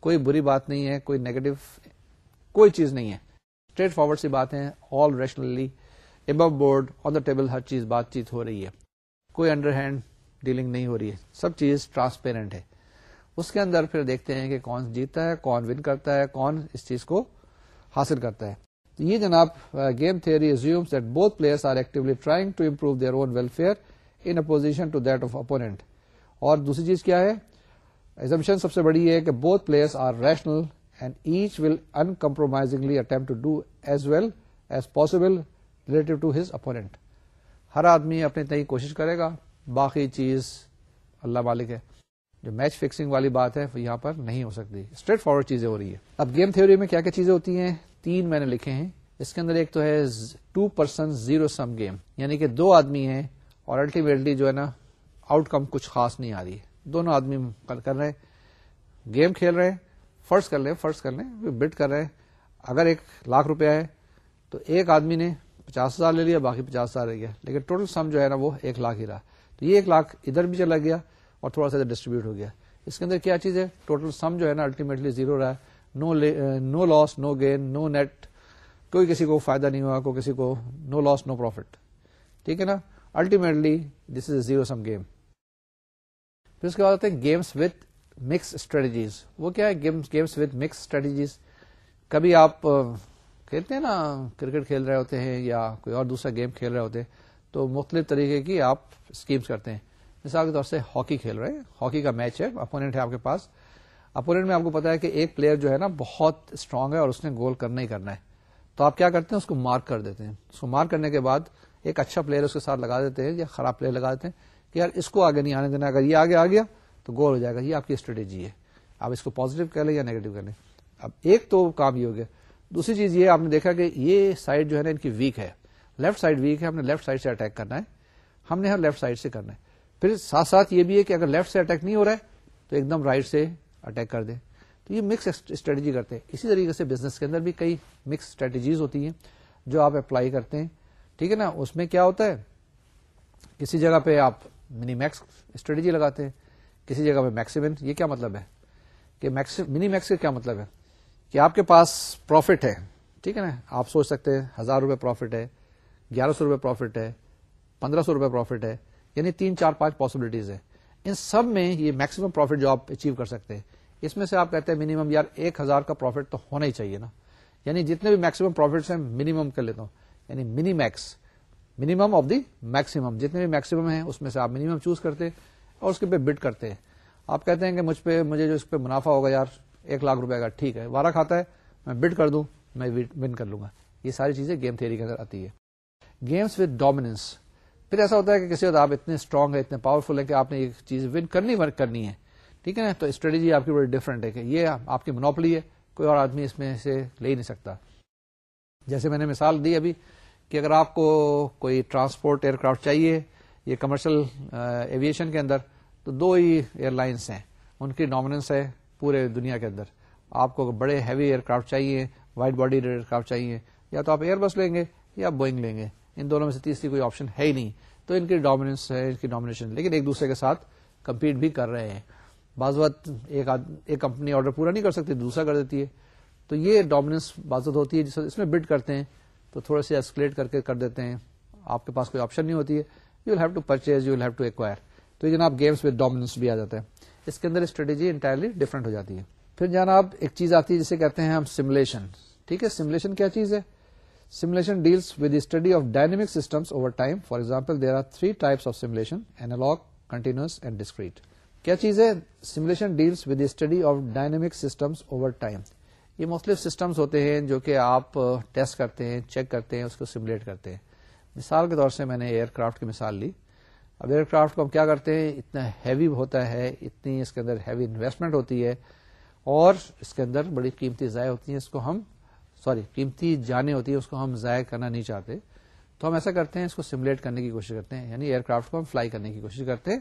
کوئی بری بات نہیں ہے کوئی نیگیٹو کوئی چیز نہیں ہے اسٹریٹ فارورڈ سی بات ہے all rationally above board on the table ہر چیز بات چیت ہو رہی ہے کوئی انڈر ہینڈ ڈیلنگ نہیں ہو رہی ہے سب چیز ٹرانسپیرنٹ ہے اس کے اندر پھر دیکھتے ہیں کہ کون جیتتا ہے کون ون کرتا ہے کون اس چیز کو حاصل کرتا ہے یہ جناب game theory players are actually trying to improve their own welfare in opposition to that of opponent اور دوسری چیز کیا ہے سب سے بڑی ہے کہ both players are rational and each will attempt to do as well as possible relative to his opponent ہر آدمی اپنے کوشش کرے گا باقی چیز اللہ مالک ہے جو میچ فکسنگ والی بات ہے وہ یہاں پر نہیں ہو سکتی اسٹریٹ فارورڈ چیزیں ہو رہی ہے اب گیم تھیوری میں کیا کیا چیزیں ہوتی ہیں تین میں نے لکھے ہیں اس کے اندر ایک تو ہے two person zero sum game یعنی کہ دو آدمی ہیں اور الٹیمیٹلی جو ہے نا آؤٹ کم کچھ خاص نہیں آ رہی ہے دونوں آدمی کر رہے ہیں گیم کھیل رہے ہیں فرض کر لیں فرض کر لیں بٹ کر رہے ہیں اگر ایک لاکھ روپیہ ہے تو ایک آدمی نے پچاس ہزار لے لیا باقی پچاس ہزار رہ گیا لیکن ٹوٹل سم جو ہے نا وہ ایک لاکھ ہی رہا تو یہ ایک لاکھ ادھر بھی چلا گیا اور تھوڑا سا ڈسٹریبیوٹ ہو گیا اس کے اندر کیا چیز ہے ٹوٹل سم جو ہے نا الٹیمیٹلی زیرو رہا نو لاس نو گین نو نیٹ کوئی کسی کو فائدہ نہیں ہوا کوئی کسی کو نو لاس نو پروفٹ ٹھیک ہے نا ultimately this is a zero sum game پھر اس کے بعد آتے ہیں گیمس وتھ مکس اسٹریٹجیز وہ کیا ہے گیمس وتھ مکس اسٹریٹجیز کبھی آپ کھیلتے ہیں نا کرکٹ کھیل رہے ہوتے ہیں یا کوئی اور دوسرا گیم کھیل رہے ہوتے ہیں تو مختلف طریقے کی آپ اسکیمس کرتے ہیں مثال کے طور سے ہاکی کھیل رہے ہیں ہاکی کا میچ ہے اپوننٹ ہے آپ کے پاس اپوننٹ میں آپ کو پتا ہے کہ ایک پلیئر جو ہے نا بہت اسٹرانگ ہے اور اس نے گول کرنا ہی کرنا ہے تو آپ کیا کرتے ہیں اس کو مارک کر دیتے ہیں اس کو مارک کرنے کے بعد ایک اچھا پلیئر اس کے ساتھ لگا دیتے ہیں یا خراب پلیئر لگا دیتے ہیں یار اس کو آگے نہیں آنے دینا اگر یہ آگے آ گیا تو گول ہو جائے گا یہ آپ کی اسٹریٹجی ہے آپ اس کو پوزیٹو کہہ لیں یا نیگیٹو کہہ لیں اب ایک تو کام یہ ہو گیا دوسری چیز یہ آپ نے دیکھا کہ یہ سائڈ جو ہے نا ان کی ویک ہے لیفٹ سائڈ ویک ہے ہم نے لیفٹ سائڈ سے اٹیک کرنا ہے ہم نے لیفٹ سائڈ سے کرنا ہے پھر ساتھ ساتھ یہ بھی ہے کہ اگر لیفٹ سے اٹیک نہیں ہو رہا ہے تو ایک دم رائٹ سے اٹیک کر دیں تو یہ مکس اسٹریٹجی کرتے ہیں اسی طریقے سے بزنس کے اندر بھی کئی مکس اسٹریٹجیز ہوتی ہیں جو آپ اپلائی کرتے ہیں ٹھیک ہے نا اس میں کیا ہوتا ہے کسی جگہ پہ آپ منی میکس اسٹریٹجی لگاتے ہیں کسی جگہ پہ میکسیمن یہ کیا مطلب ہے کہ منی میکس کا کیا مطلب ہے ہے ہے کہ آپ آپ کے پاس پروفٹ ٹھیک نا سوچ سکتے ہیں ہزار روپے پروفٹ ہے گیارہ سو روپئے پروفٹ ہے پندرہ سو روپئے پروفٹ ہے یعنی تین چار پانچ پاسبلٹیز ہے ان سب میں یہ میکسیمم پروفٹ جو آپ اچیو کر سکتے ہیں اس میں سے آپ کہتے ہیں منیمم یار ایک ہزار کا پروفٹ تو ہونا ہی چاہیے نا یعنی جتنے بھی میکسیمم پروفٹس ہیں منیمم کر لیتا ہوں یعنی minimax minimum of the maximum جتنے بھی میکسیمم ہیں اس میں سے آپ منیمم چوز کرتے اور اس کے پہ بٹ کرتے ہیں آپ کہتے ہیں کہ مجھ پہ مجھے جو اس پہ منافع ہوگا یار ایک لاکھ روپے کا ٹھیک ہے وارہ کھاتا ہے میں بٹ کر دوں میں ون کر لوں گا یہ ساری چیزیں گیم تھیری کے اندر آتی ہے گیمس وتھ ڈومیننس پھر ایسا ہوتا ہے کہ کسی وقت آپ اتنے اسٹرانگ ہے اتنے پاورفل ہے کہ آپ نے یہ چیز ون کرنی ورک کرنی ہے ٹھیک ہے نا تو اسٹریٹجی آپ کی بڑی ڈفرنٹ ہے کہ یہ آپ کی منوپلی ہے کوئی اور آدمی اس میں سے لے ہی نہیں سکتا جیسے میں نے مثال دی ابھی کہ اگر آپ کو کوئی ٹرانسپورٹ ایئر کرافٹ چاہیے یا کمرشل ایویشن کے اندر تو دو ہی ایئر لائنس ہیں ان کی ڈومیننس ہے پورے دنیا کے اندر آپ کو بڑے ہیوی ایئر کرافٹ چاہیے وائٹ باڈی ایئر کرافٹ چاہیے یا تو آپ ایئر بس لیں گے یا بوئنگ لیں گے ان دونوں میں سے تیسری کوئی آپشن ہے ہی نہیں تو ان کی ڈومیننس ہے ان کی ڈومینیشن لیکن ایک دوسرے کے ساتھ کمپیٹ بھی کر رہے ہیں بعض وقت ایک کمپنی آرڈر پورا نہیں کر سکتی دوسرا کر دیتی ہے تو یہ ڈومیننس بازت ہوتی ہے جس اس میں بٹ کرتے ہیں تو تھوڑا سا ایسکلیٹ کر کے کر دیتے ہیں آپ کے پاس کوئی آپشن نہیں ہوتی ہے you have to purchase you have to acquire تو جناب گیمس وتھ ڈومینس بھی آ جاتا ہے اس کے اندر اسٹریٹجی انٹائرلی ڈفرنٹ ہو جاتی ہے پھر جناب ایک چیز آتی ہے جسے کہتے ہیں ہم ٹھیک ہے سملیشن کیا چیز ہے simulation deals with study of dynamic system over time for example there are three types of continuous and discrete کیا چیز ہے simulation deals with study of dynamic systems over time یہ مختلف سسٹمز ہوتے ہیں جو کہ آپ ٹیسٹ کرتے ہیں چیک کرتے ہیں اس کو سیمولیٹ کرتے ہیں مثال کے طور سے میں نے ایئر کرافٹ کی مثال لی اب ایئر کرافٹ کو ہم کیا کرتے ہیں اتنا ہیوی ہوتا ہے اتنی اس کے اندر ہیوی انویسٹمنٹ ہوتی ہے اور اس کے اندر بڑی قیمتی ضائع ہوتی ہیں اس کو ہم سوری قیمتی جانے ہوتی ہے اس کو ہم ضائع کرنا نہیں چاہتے تو ہم ایسا کرتے ہیں اس کو سیمولیٹ کرنے کی کوشش کرتے ہیں یعنی ایئر کرافٹ کو ہم فلائی کرنے کی کوشش کرتے ہیں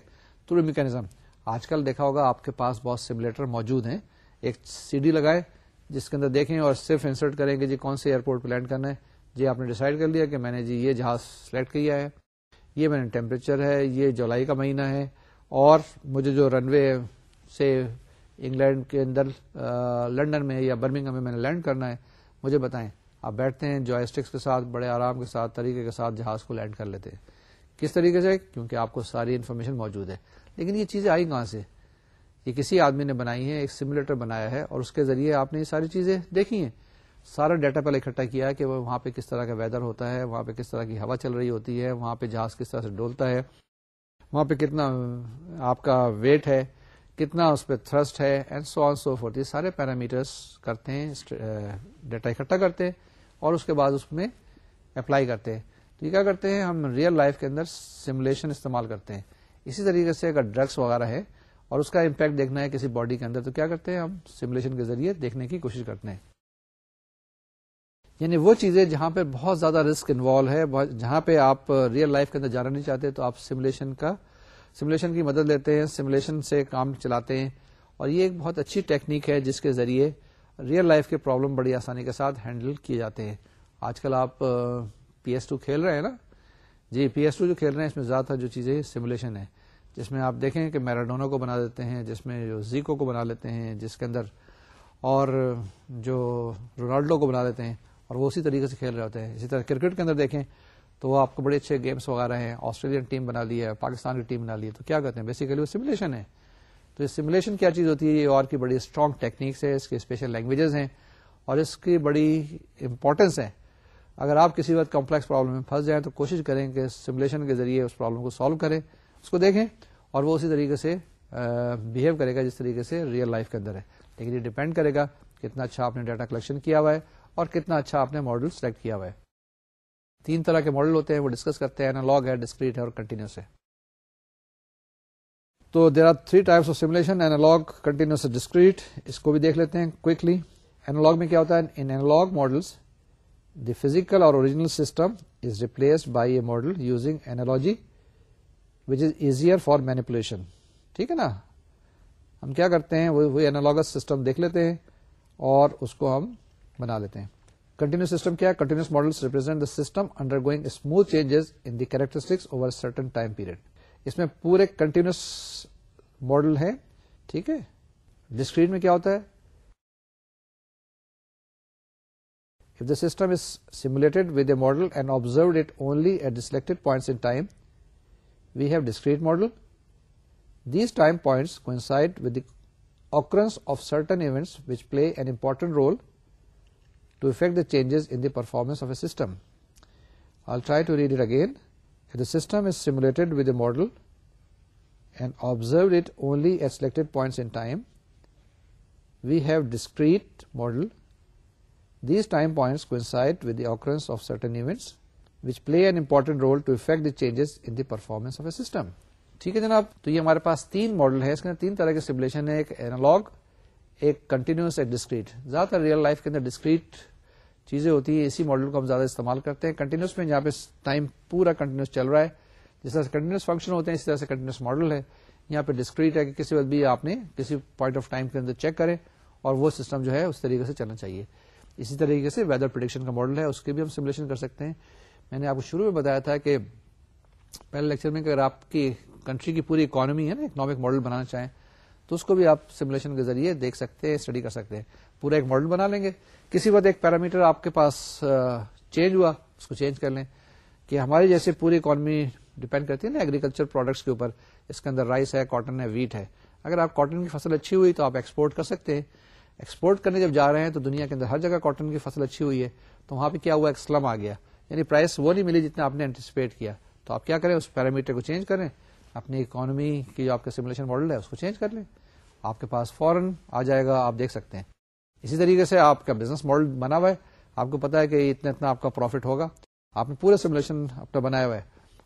تھرو میکینزم آج کل دیکھا ہوگا آپ کے پاس بہت سمولیٹر موجود ہیں ایک سی ڈی لگائے جس کے اندر دیکھیں اور صرف انسرٹ کریں کہ جی کون سے ایئرپورٹ پہ لینڈ کرنا ہے جی آپ نے ڈیسائیڈ کر لیا کہ میں نے جی یہ جہاز سلیکٹ کیا ہے یہ میں نے ٹیمپریچر ہے یہ جولائی کا مہینہ ہے اور مجھے جو رن وے سے انگلینڈ کے اندر لنڈن میں یا برمنگم میں میں نے لینڈ کرنا ہے مجھے بتائیں آپ بیٹھتے ہیں جوائسٹکس کے ساتھ بڑے آرام کے ساتھ طریقے کے ساتھ جہاز کو لینڈ کر لیتے ہیں کس طریقے سے کیونکہ آپ کو ساری انفارمیشن موجود ہے لیکن یہ چیزیں آئیں کہاں سے یہ کسی آدمی نے بنائی ہے ایک سیمولیٹر بنایا ہے اور اس کے ذریعے آپ نے یہ ساری چیزیں دیکھی ہیں سارا ڈیٹا پہلے اکٹھا کیا کہ وہاں پہ کس طرح کا ویدر ہوتا ہے وہاں پہ کس طرح کی ہوا چل رہی ہوتی ہے وہاں پہ جہاز کس طرح سے ڈولتا ہے وہاں پہ کتنا آپ کا ویٹ ہے کتنا اس پہ تھرسٹ ہے and so on so four یہ سارے پیرامیٹرس کرتے ہیں ڈیٹا اکٹھا کرتے ہیں اور اس کے بعد اس میں اپلائی کرتے ہیں تو یہ کیا کرتے ہیں ہم ریئل لائف کے اندر سمولیشن استعمال کرتے ہیں اسی طریقے سے اگر ڈرگس وغیرہ ہے اور اس کا امپیکٹ دیکھنا ہے کسی باڈی کے اندر تو کیا کرتے ہیں ہم سمولیشن کے ذریعے دیکھنے کی کوشش کرتے ہیں یعنی وہ چیزیں جہاں پہ بہت زیادہ رسک انوالو ہے جہاں پہ آپ ریئل لائف کے اندر جانا نہیں چاہتے تو آپ کا سمولیشن کی مدد لیتے ہیں سمولیشن سے کام چلاتے ہیں اور یہ ایک بہت اچھی ٹیکنیک ہے جس کے ذریعے ریئل لائف کے پرابلم بڑی آسانی کے ساتھ ہینڈل کیے جاتے ہیں آج کل آپ پی ایس ٹو کھیل رہے ہیں نا جی پی ایس ٹو جو کھیل رہے ہیں اس میں زیادہ تر جو چیزیں سمولیشن ہے جس میں آپ دیکھیں کہ میراڈونا کو بنا دیتے ہیں جس میں جو زیکو کو بنا لیتے ہیں جس کے اندر اور جو رونالڈو کو بنا لیتے ہیں اور وہ اسی طریقے سے کھیل رہے ہوتے ہیں اسی طرح کرکٹ کے اندر دیکھیں تو وہ آپ کو بڑے اچھے گیمس وغیرہ ہیں آسٹریلین ٹیم بنا لی ہے پاکستان کی ٹیم بنا لی ہے تو کیا کہتے ہیں بیسیکلی وہ سمولیشن ہے تو یہ سمولیشن کیا چیز ہوتی ہے یہ اور کی بڑی اسٹرانگ ٹیکنیکس ہے اس کی اسپیشل لینگویجز ہیں اور اس کی بڑی امپورٹینس ہے اگر آپ کسی وقت کمپلیکس پرابلم میں پھنس جائیں تو کوشش کریں کہ سمولیشن کے ذریعے اس پرابلم کو سالو کریں اس کو دیکھیں اور وہ اسی طریقے سے بہیو کرے گا جس طریقے سے ریئل لائف کے اندر ہے لیکن یہ ڈیپینڈ کرے گا کتنا اچھا آپ نے ڈیٹا کلیکشن کیا ہوا ہے اور کتنا اچھا آپ نے ماڈل سلیکٹ کیا ہوا ہے تین طرح کے ماڈل ہوتے ہیں وہ ڈسکس کرتے ہیں اینالوگ ہے ڈسکریٹ ہے اور کنٹینیوس ہے تو there are three types of simulation analog continuous discrete اس کو بھی دیکھ لیتے ہیں کوکلی اینالگ میں کیا ہوتا ہے in analog models the physical or original system is replaced by a model using analogy which is easier for manipulation ٹھیک ہے نا ہم کیا کرتے ہیں وہ اینالوگس سسٹم دیکھ لیتے ہیں اور اس کو ہم بنا لیتے ہیں کنٹینیوس سسٹم کیا continuous model represent the system undergoing smooth changes in the characteristics over certain time period اس میں پورے کنٹینیوس ماڈل ہیں ٹھیک ہے ڈسکرین میں کیا ہوتا ہے if the system is simulated with a model and observed it only at the selected points in time we have discrete model. These time points coincide with the occurrence of certain events which play an important role to affect the changes in the performance of a system. I will try to read it again. If the system is simulated with a model and observed it only at selected points in time, we have discrete model. These time points coincide with the occurrence of certain events play an important role to affect the changes in the performance of a system ٹھیک ہے جناب تو یہ ہمارے پاس تین model ہے اس کے اندر تین طرح کے ہے ایک اینالگ ایک کنٹینیوس ایک ڈسکریٹ زیادہ تر ریئل لائف کے اندر ڈسکریٹ چیزیں ہوتی ہیں اسی ماڈل کو ہم زیادہ استعمال کرتے ہیں کنٹینیوس میں یہاں پہ ٹائم پورا کنٹینیوس چل رہا ہے جس طرح سے کنٹینیوس فنکشن ہوتے ہیں اسی طرح سے کنٹینیوس ماڈل ہے یہاں پہ ڈسکریٹ ہے کہ کسی وقت بھی آپ نے کسی پوائنٹ آف ٹائم کے اندر چیک کریں اور وہ سسٹم جو ہے اس طریقے سے چلنا چاہیے اسی طریقے سے ویدر پروڈکشن کا ماڈل ہے اس کے بھی ہم سیمولیشن کر سکتے ہیں میں نے آپ کو شروع میں بتایا تھا کہ پہلے لیکچر میں کہ اگر آپ کی کنٹری کی پوری اکانومی ہے نا اکنامک ماڈل بنانا چاہیں تو اس کو بھی آپ سمولیشن کے ذریعے دیکھ سکتے ہیں اسٹڈی کر سکتے ہیں پورا ایک ماڈل بنا لیں گے کسی وقت ایک پیرامیٹر آپ کے پاس چینج ہوا اس کو چینج کر لیں کہ ہماری جیسے پوری اکانومی ڈپینڈ کرتی ہے نا ایگریکلچر پروڈکٹس کے اوپر اس کے اندر رائس ہے کاٹن ہے ویٹ ہے اگر آپ کاٹن کی فصل اچھی ہوئی تو آپ ایکسپورٹ کر سکتے ہیں ایکسپورٹ کرنے جب جا رہے ہیں تو دنیا کے اندر ہر جگہ کاٹن کی فصل اچھی ہوئی ہے تو وہاں پہ کیا ہوا ایک سلم آ گیا یعنی پرائس وہ نہیں ملی جتنا آپ نے اینٹیسپیٹ کیا تو آپ کیا کریں اس پیرامیٹر کو چینج کریں اپنی اکانومی کی جو آپ کا سمولیشن ماڈل ہے اس کو چینج کر لیں آپ کے پاس فورن آ جائے گا آپ دیکھ سکتے ہیں اسی طریقے سے آپ کا بزنس ماڈل بنا ہوا ہے آپ کو پتا ہے کہ اتنا اتنا آپ کا پروفٹ ہوگا آپ نے پورا سمولیشن آپ کا بنایا ہوا ہے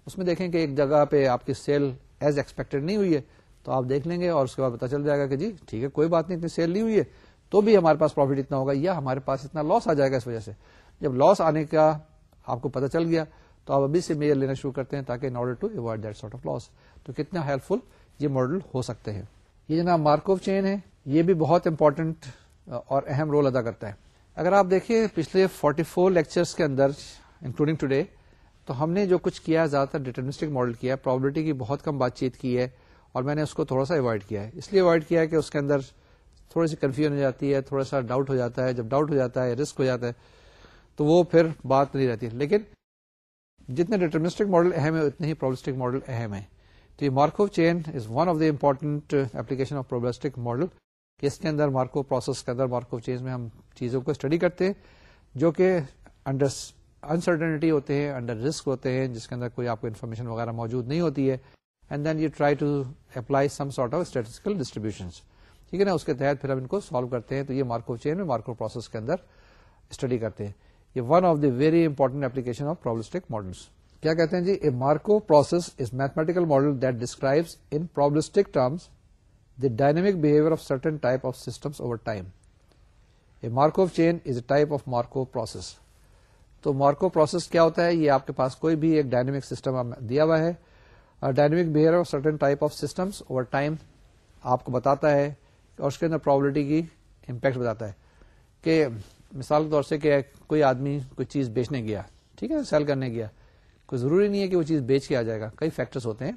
اس میں دیکھیں کہ ایک جگہ پہ آپ کی سیل ایز ایکسپیکٹڈ نہیں ہوئی ہے تو آپ دیکھ لیں گے اور اس کے بعد پتا چل جائے گا کہ جی ٹھیک ہے کوئی بات نہیں اتنی سیل نہیں ہوئی ہے تو بھی ہمارے پاس پروفٹ اتنا ہوگا یا ہمارے پاس اتنا لاس آ جائے گا اس وجہ سے جب لاس آنے کا آپ کو پتا چل گیا تو آپ ابھی سے میئر لینا شروع کرتے ہیں تاکہ in order to avoid that sort of loss تو کتنا ہیلپ فل یہ ماڈل ہو سکتے ہیں یہ جناب نام چین ہے یہ بھی بہت امپورٹنٹ اور اہم رول ادا کرتا ہے اگر آپ دیکھیں پچھلے 44 فور لیکچرس کے اندر انکلوڈنگ ٹوڈے تو ہم نے جو کچھ کیا زیادہ تر ڈیٹرمسٹک ماڈل کیا پرابلٹی کی بہت کم بات چیت کی ہے اور میں نے اس کو تھوڑا سا اوائڈ کیا ہے اس لیے اوائڈ کیا ہے کہ اس کے اندر تھوڑی سی کنفیوژن ہو جاتی ہے تھوڑا سا ڈاؤٹ ہو جاتا ہے جب ڈاؤٹ ہو جاتا ہے رسک ہو جاتا ہے تو وہ پھر بات نہیں رہتی لیکن جتنے ڈیٹرمنسٹک ماڈل اہم ہے اتنے ہی پروبلسٹک ماڈل اہم ہے تو یہ Markov chain is one of the important application of probabilistic model اس کے اندر مارکو پروسیس کے اندر مارکو چینز میں ہم چیزوں کو اسٹڈی کرتے ہیں جو کہ انڈر انسرٹنٹی ہوتے ہیں انڈر رسک ہوتے ہیں جس کے اندر کوئی آپ کو انفارمیشن وغیرہ موجود نہیں ہوتی ہے and then you try to apply some sort of statistical distribution اس کے تحت پھر ہم ان کو سالو کرتے ہیں تو یہ مارکو چین میں مارکو پروسیس کے اندر اسٹڈی کرتے ہیں یہ one of the very important application of probabilistic models کیا کہتے ہیں جی a Markov process is mathematical model that describe in probabilistic terms dynamic behaviour of certain type of systems over time a Markov chain is a type of Markov process تو Markov process کیا ہوتا ہے یہ آپ کے پاس کوئی بھی ایک ڈائنمک سسٹم دیا ہوا ہے dynamic behaviour of certain type of system over time آپ کو بتاتا ہے اور اس کے اندر پرابلٹی کی امپیکٹ بتاتا ہے کہ مثال کے طور سے کہ کوئی آدمی کوئی چیز بیچنے گیا ٹھیک ہے سیل کرنے گیا کوئی ضروری نہیں ہے کہ وہ چیز بیچ کے آ جائے گا کئی فیکٹرس ہوتے ہیں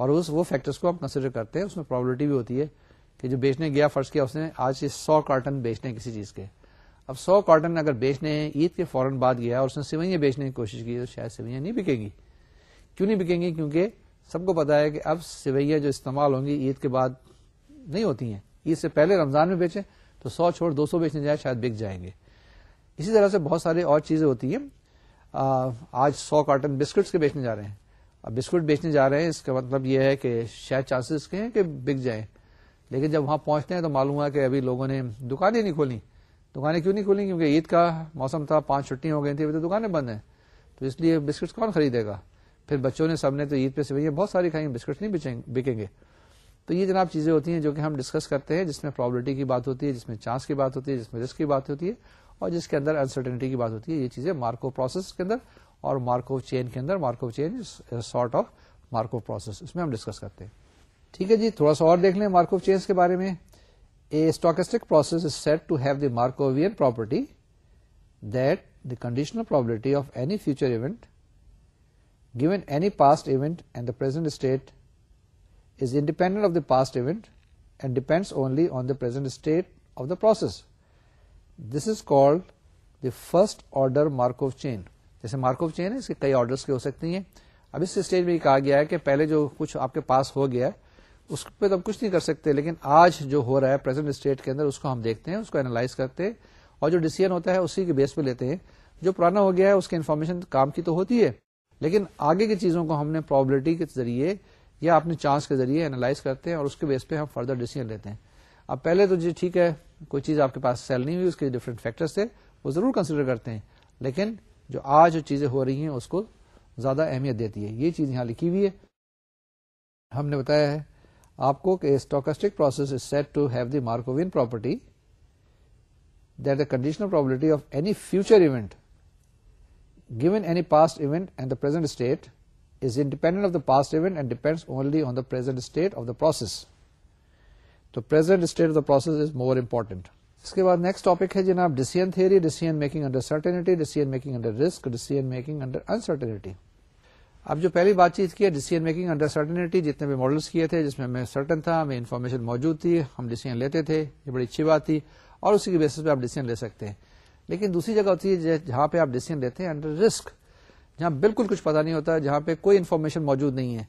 اور اس وہ فیکٹرس کو ہم کنسیڈر کرتے ہیں اس میں پرابلٹی بھی ہوتی ہے کہ جو بیچنے گیا فرض کیا اس نے آج سے سو کارٹن بیچنے کسی چیز کے اب سو کارٹن اگر بیچنے عید کے فوراً بعد گیا اور اس نے سوئیاں بیچنے کی کوشش کی تو شاید سوئیاں نہیں بکیں گی کیوں نہیں بکیں گی کیونکہ سب کو پتا ہے کہ اب سوئیاں جو استعمال ہوں گی عید کے بعد نہیں ہوتی ہیں عید سے پہلے رمضان میں بیچیں تو سو چھوڑ دو سو بیچنے جائیں شاید بک جائیں گے اسی طرح سے بہت ساری اور چیزیں ہوتی ہیں آج سو کارٹن بسکٹس کے بیچنے جا رہے ہیں اب بسکٹ بیچنے جا رہے ہیں اس کا مطلب یہ ہے کہ شاید چانسز کے ہیں کہ بک جائیں لیکن جب وہاں پہنچتے ہیں تو معلوم ہوا کہ ابھی لوگوں نے دکانیں نہیں کھولی دکانیں کیوں نہیں کھولیں کیونکہ عید کا موسم تھا پانچ چھٹیاں ہو گئی تھیں ابھی تو دکانیں بند ہیں تو اس لیے بسکٹس کون خریدے گا پھر بچوں نے سب نے تو عید پہ سوئیں بہت ساری کھائیں بسکٹس نہیں بکیں گے تو یہ جناب چیزیں ہوتی ہیں جو کہ ہم ڈسکس کرتے ہیں جس میں پرابلٹی کی بات ہوتی ہے جس میں چانس کی بات ہوتی ہے جس میں رسک کی بات ہوتی ہے اور جس کے اندر انسرٹنٹی کی بات ہوتی ہے یہ چیزیں مارکو پروسیس کے اندر اور مارکو چین کے اندر Markov chain sort of Markov process اس میں ہم ڈسکس کرتے ہیں ٹھیک ہے جی تھوڑا سا اور دیکھ لیں مارکو چینس کے بارے میں a stochastic process is said to have the Markovian property that the conditional probability of any future event given any past event and the present state is independent of the past event and depends only on the present state of the process this is called the first order Markov chain. Chain جیسے Markov چین ہے اس کے کئی orders کی ہو سکتی ہیں اب اس stage میں یہ کہا گیا ہے کہ پہلے جو کچھ آپ کے پاس ہو گیا ہے اس پہ تو ہم کچھ نہیں کر سکتے لیکن آج جو ہو رہا ہے پرزینٹ اسٹیٹ کے اندر اس کو ہم دیکھتے ہیں اس کو اینالائز کرتے ہیں اور جو ڈیسیزن ہوتا ہے اسی کے بیس پہ لیتے ہیں جو پرانا ہو گیا ہے اس کی انفارمیشن کام کی تو ہوتی ہے لیکن آگے کی چیزوں کو ہم نے پرابلٹی کے ذریعے اپنے چانس کے ذریعے اینالائز کرتے ہیں اور اس کے بیس پہ ہم فردر ڈیسیزن لیتے ہیں اب پہلے تو جی ٹھیک ہے کوئی چیز آپ کے پاس سیل نہیں ہوئی اس کے ڈفرینٹ فیکٹر وہ ضرور کنسیڈر کرتے ہیں لیکن جو آج جو چیزیں ہو رہی ہیں اس کو زیادہ اہمیت دیتی ہے یہ چیز یہاں لکھی ہوئی ہے ہم نے بتایا ہے آپ کو کہ stochastic process is said to have the Markovian property that the conditional probability of any future event given any past event and the present state is independent of the past event and depends only on the present state of the process. The present state of the process is more important. اس کے بعد next topic ہے جناب decision theory decision making under certainty decision making under risk decision making under uncertainty اب جو پہلی بات چیت کی ہے ڈیسیزن میکنگ انڈر سرٹنٹی جتنے بھی ماڈلس کیے تھے جس میں میں سرٹن تھا میں انفارمیشن موجود تھی ہم ڈیسیزن لیتے تھے یہ بڑی اچھی بات تھی اور اسی کے بیسس پہ آپ ڈیسیزن لے سکتے ہیں لیکن دوسری جگہ ہوتی ہے جہاں پہ آپ ڈیسیزن لیتے ہیں انڈر رسک جہاں بالکل کچھ پتہ نہیں ہوتا ہے جہاں پہ کوئی انفارمیشن موجود نہیں ہے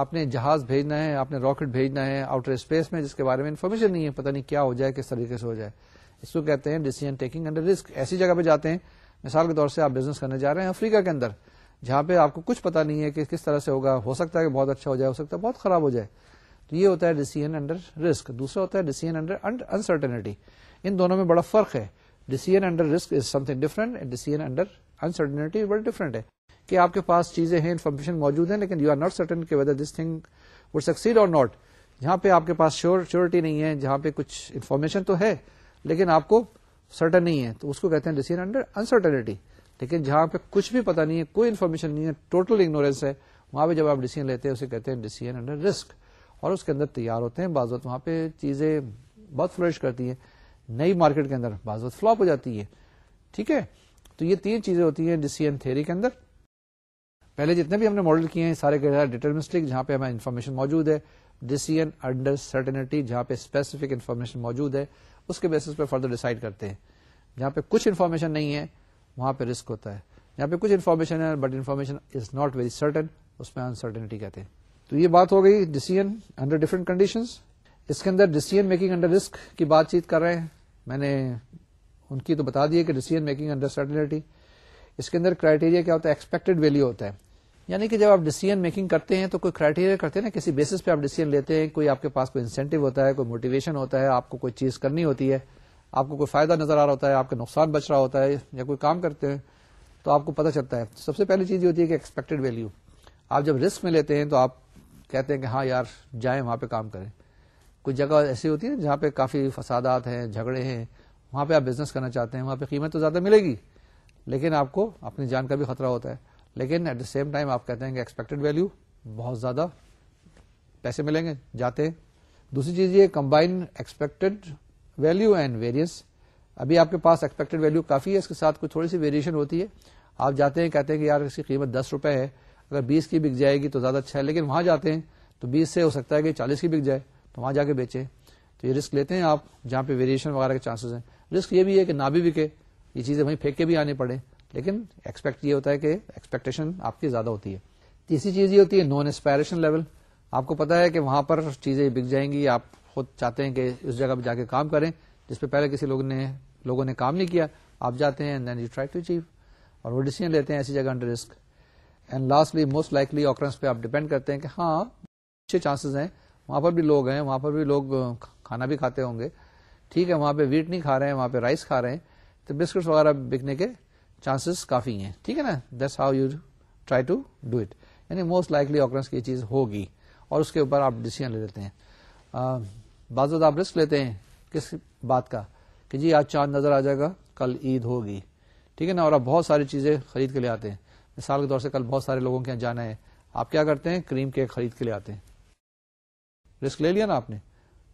آپ نے جہاز بھیجنا ہے آپ نے راکٹ بھیجنا ہے آؤٹر اسپیس میں جس کے بارے میں انفارمیشن نہیں ہے پتا نہیں کیا ہو جائے کس طریقے سے ہو جائے اس کو کہتے ہیں ڈیسیجن ٹیکنگ انڈر رسک ایسی جگہ پہ جاتے ہیں مثال کے طور سے آپ بزنس کرنے جا رہے ہیں افریقہ کے اندر جہاں پہ آپ کو کچھ پتا نہیں ہے کہ کس طرح سے ہوگا ہو سکتا ہے کہ بہت اچھا ہو جائے ہو سکتا ہے بہت خراب ہو جائے تو یہ ہوتا ہے ڈیسیجن انڈر رسک دوسرا ہوتا ہے ڈیسیجن انسرٹنٹی ان دونوں میں بڑا فرق ہے under risk is something different decision under uncertainty بڑی ڈفرنٹ ہے کہ آپ کے پاس چیزیں ہیں انفارمیشن موجود ہیں لیکن یو آر ناٹ سرٹن کہ whether this thing would succeed or not جہاں پہ آپ کے پاس شیورٹی نہیں ہے جہاں پہ کچھ انفارمیشن تو ہے لیکن آپ کو سرٹن نہیں ہے تو اس کو کہتے ہیں انڈر انسرٹنٹی لیکن جہاں پہ کچھ بھی پتا نہیں ہے کوئی انفارمیشن نہیں ہے ٹوٹل اگنورینس ہے وہاں پہ جب آپ ڈیسیزن لیتے ہیں اسے کہتے ہیں ڈیسیزن انڈر رسک اور اس کے اندر تیار ہوتے ہیں بازوت وہاں پہ چیزیں بہت فلش کرتی ہیں نئی مارکیٹ کے اندر وقت فلاپ ہو جاتی ہے ٹھیک ہے تو یہ تین چیزیں ہوتی ہیں ڈیسیزن کے اندر پہلے جتنے بھی ہم نے ماڈل کیے ہیں سارے کے ڈیٹرمسٹک جہاں پہ ہمیں انفارمیشن موجود ہے ڈیسیجن انڈر سرٹنٹی جہاں پہ اسپیسیفک انفارمیشن موجود ہے اس کے بیسس پہ فردر ڈیسائڈ کرتے ہیں جہاں پہ کچھ انفارمیشن نہیں ہے وہاں پہ رسک ہوتا ہے جہاں پہ کچھ انفارمیشن ہے but information is not very certain اس میں انسرٹنٹی کہتے ہیں تو یہ بات ہو گئی انڈر ڈفرنٹ کنڈیشن اس کے اندر ڈیسیجن میکنگ انڈر رسک کی بات چیت کر رہے ہیں میں نے ان کی تو بتا کہ ڈیسیجن میکنگ انڈر سرٹنٹی اس کے اندر کرائٹیریا کیا ہوتا ہے ایکسپیکٹڈ ویلو ہوتا ہے یعنی کہ جب آپ ڈیسیزن میکنگ کرتے ہیں تو کوئی کرائٹیریا کرتے ہیں نا کسی بیسس پہ آپ ڈیسیزن لیتے ہیں کوئی آپ کے پاس کوئی انسینٹو ہوتا ہے کوئی موٹیویشن ہوتا ہے آپ کو کوئی چیز کرنی ہوتی ہے آپ کو کوئی فائدہ نظر آ رہا ہوتا ہے آپ کا نقصان بچ رہا ہوتا ہے یا کوئی کام کرتے ہیں تو آپ کو پتا چلتا ہے سب سے پہلی چیز یہ ہوتی ہے کہ ایکسپیکٹڈ ویلو آپ جب رسک میں لیتے ہیں تو آپ کہتے ہیں کہ ہاں یار جائیں وہاں پہ کام کریں کچھ جگہ ایسی ہوتی ہے جہاں پہ کافی فسادات ہیں جھگڑے ہیں وہاں پہ آپ بزنس کرنا چاہتے ہیں وہاں پہ قیمت تو زیادہ ملے گی لیکن آپ کو اپنی جان کا بھی خطرہ ہوتا ہے لیکن ایٹ دا سیم ٹائم آپ کہتے ہیں کہ ایکسپیکٹڈ ویلو بہت زیادہ پیسے ملیں گے جاتے ہیں دوسری چیز یہ combined expected value and variance ابھی آپ کے پاس ایکسپیکٹڈ ویلو کافی ہے اس کے ساتھ کچھ تھوڑی سی ویریشن ہوتی ہے آپ جاتے ہیں کہتے ہیں کہ یار اس کی قیمت دس روپے ہے اگر بیس کی بک جائے گی تو زیادہ اچھا ہے لیکن وہاں جاتے ہیں تو بیس سے ہو سکتا ہے کہ چالیس کی بک جائے تو وہاں جا کے بیچیں تو یہ رسک لیتے ہیں آپ جہاں پہ ویریشن وغیرہ کے چانسز ہیں رسک یہ بھی ہے کہ نہ بھی بکے یہ چیزیں وہیں پھینک کے بھی آنے پڑے لیکن ایکسپیکٹ یہ ہوتا ہے کہ ایکسپیکٹیشن آپ کی زیادہ ہوتی ہے تیسری چیز یہ ہوتی ہے نان اسپائریشن لیول آپ کو پتا ہے کہ وہاں پر چیزیں بک جائیں گی آپ خود چاہتے ہیں کہ اس جگہ پہ جا کے کام کریں جس پہ پہلے کسی لوگوں نے نے کام نہیں کیا آپ جاتے ہیں then you try to achieve اور وہ ڈیسیزن لیتے ہیں ایسی جگہ under risk and lastly most likely occurrence پہ آپ ڈیپینڈ کرتے ہیں کہ ہاں اچھے چانسز ہیں وہاں پر بھی لوگ ہیں وہاں پر بھی لوگ کھانا بھی کھاتے ہوں گے ٹھیک ہے وہاں پہ ویٹ نہیں کھا رہے ہیں وہاں پہ رائس کھا رہے ہیں تو بسکٹ وغیرہ بکنے کے چانسز کافی ہیں ٹھیک ہے نا this how you try to do it یعنی موسٹ لائکلی آکرنس کی چیز ہوگی اور اس کے اوپر آپ ڈیسیزن لے لیتے ہیں بعض وقت آپ رسک لیتے ہیں کس بات کا کہ جی آج چاند نظر آ جائے گا کل عید ہوگی ٹھیک ہے نا اور آپ بہت ساری چیزیں خرید کے لے آتے ہیں مثال کے طور سے کل بہت سارے لوگوں کے یہاں جانا ہے آپ کیا کرتے ہیں کریم کیک خرید کے لے آتے ہیں رسک لے لیا نا آپ نے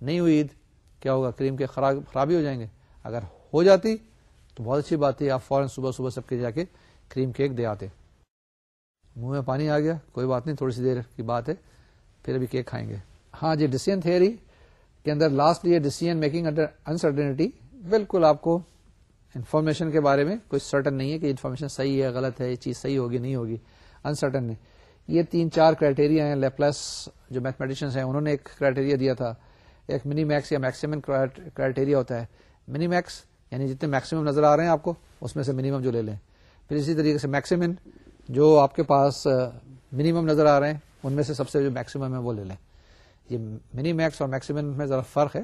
نہیں ہوئی عید کیا ہوگا کریم کے خرابی ہو جائیں گے اگر ہو جاتی تو بہت اچھی بات تھی آپ فوراً صبح صبح سب کے جا کے کریم کیک دے آتے منہ میں پانی آ گیا کوئی بات نہیں تھوڑی سی دیر کی بات ہے پھر ابھی کیک کھائیں گے ہاں جی ڈسیزن تھری کے اندر لاسٹ یہ ڈسیزن میکنگ انڈر انسرٹنٹی بالکل آپ کو انفارمیشن کے بارے میں کوئی سرٹن نہیں ہے کہ انفارمیشن صحیح ہے غلط ہے یہ چیز صحیح ہوگی نہیں ہوگی انسرٹن نہیں یہ تین چار کرائٹیریا ہیں لیپلس جو میتھمیٹیشنس ہیں انہوں نے ایک کرائٹیریا دیا تھا ایک منی میکس یا میکسیمم کرائٹیریا ہوتا ہے منی میکس یعنی جتنے میکسیمم نظر آ رہے ہیں آپ کو اس میں سے منیمم جو لے لیں پھر اسی طریقے سے میکسیمم جو آپ کے پاس منیمم نظر آ رہے ہیں ان میں سے سب سے جو میکسیمم ہے وہ لے لیں یہ منی میکس اور میکسیمم میں ذرا فرق ہے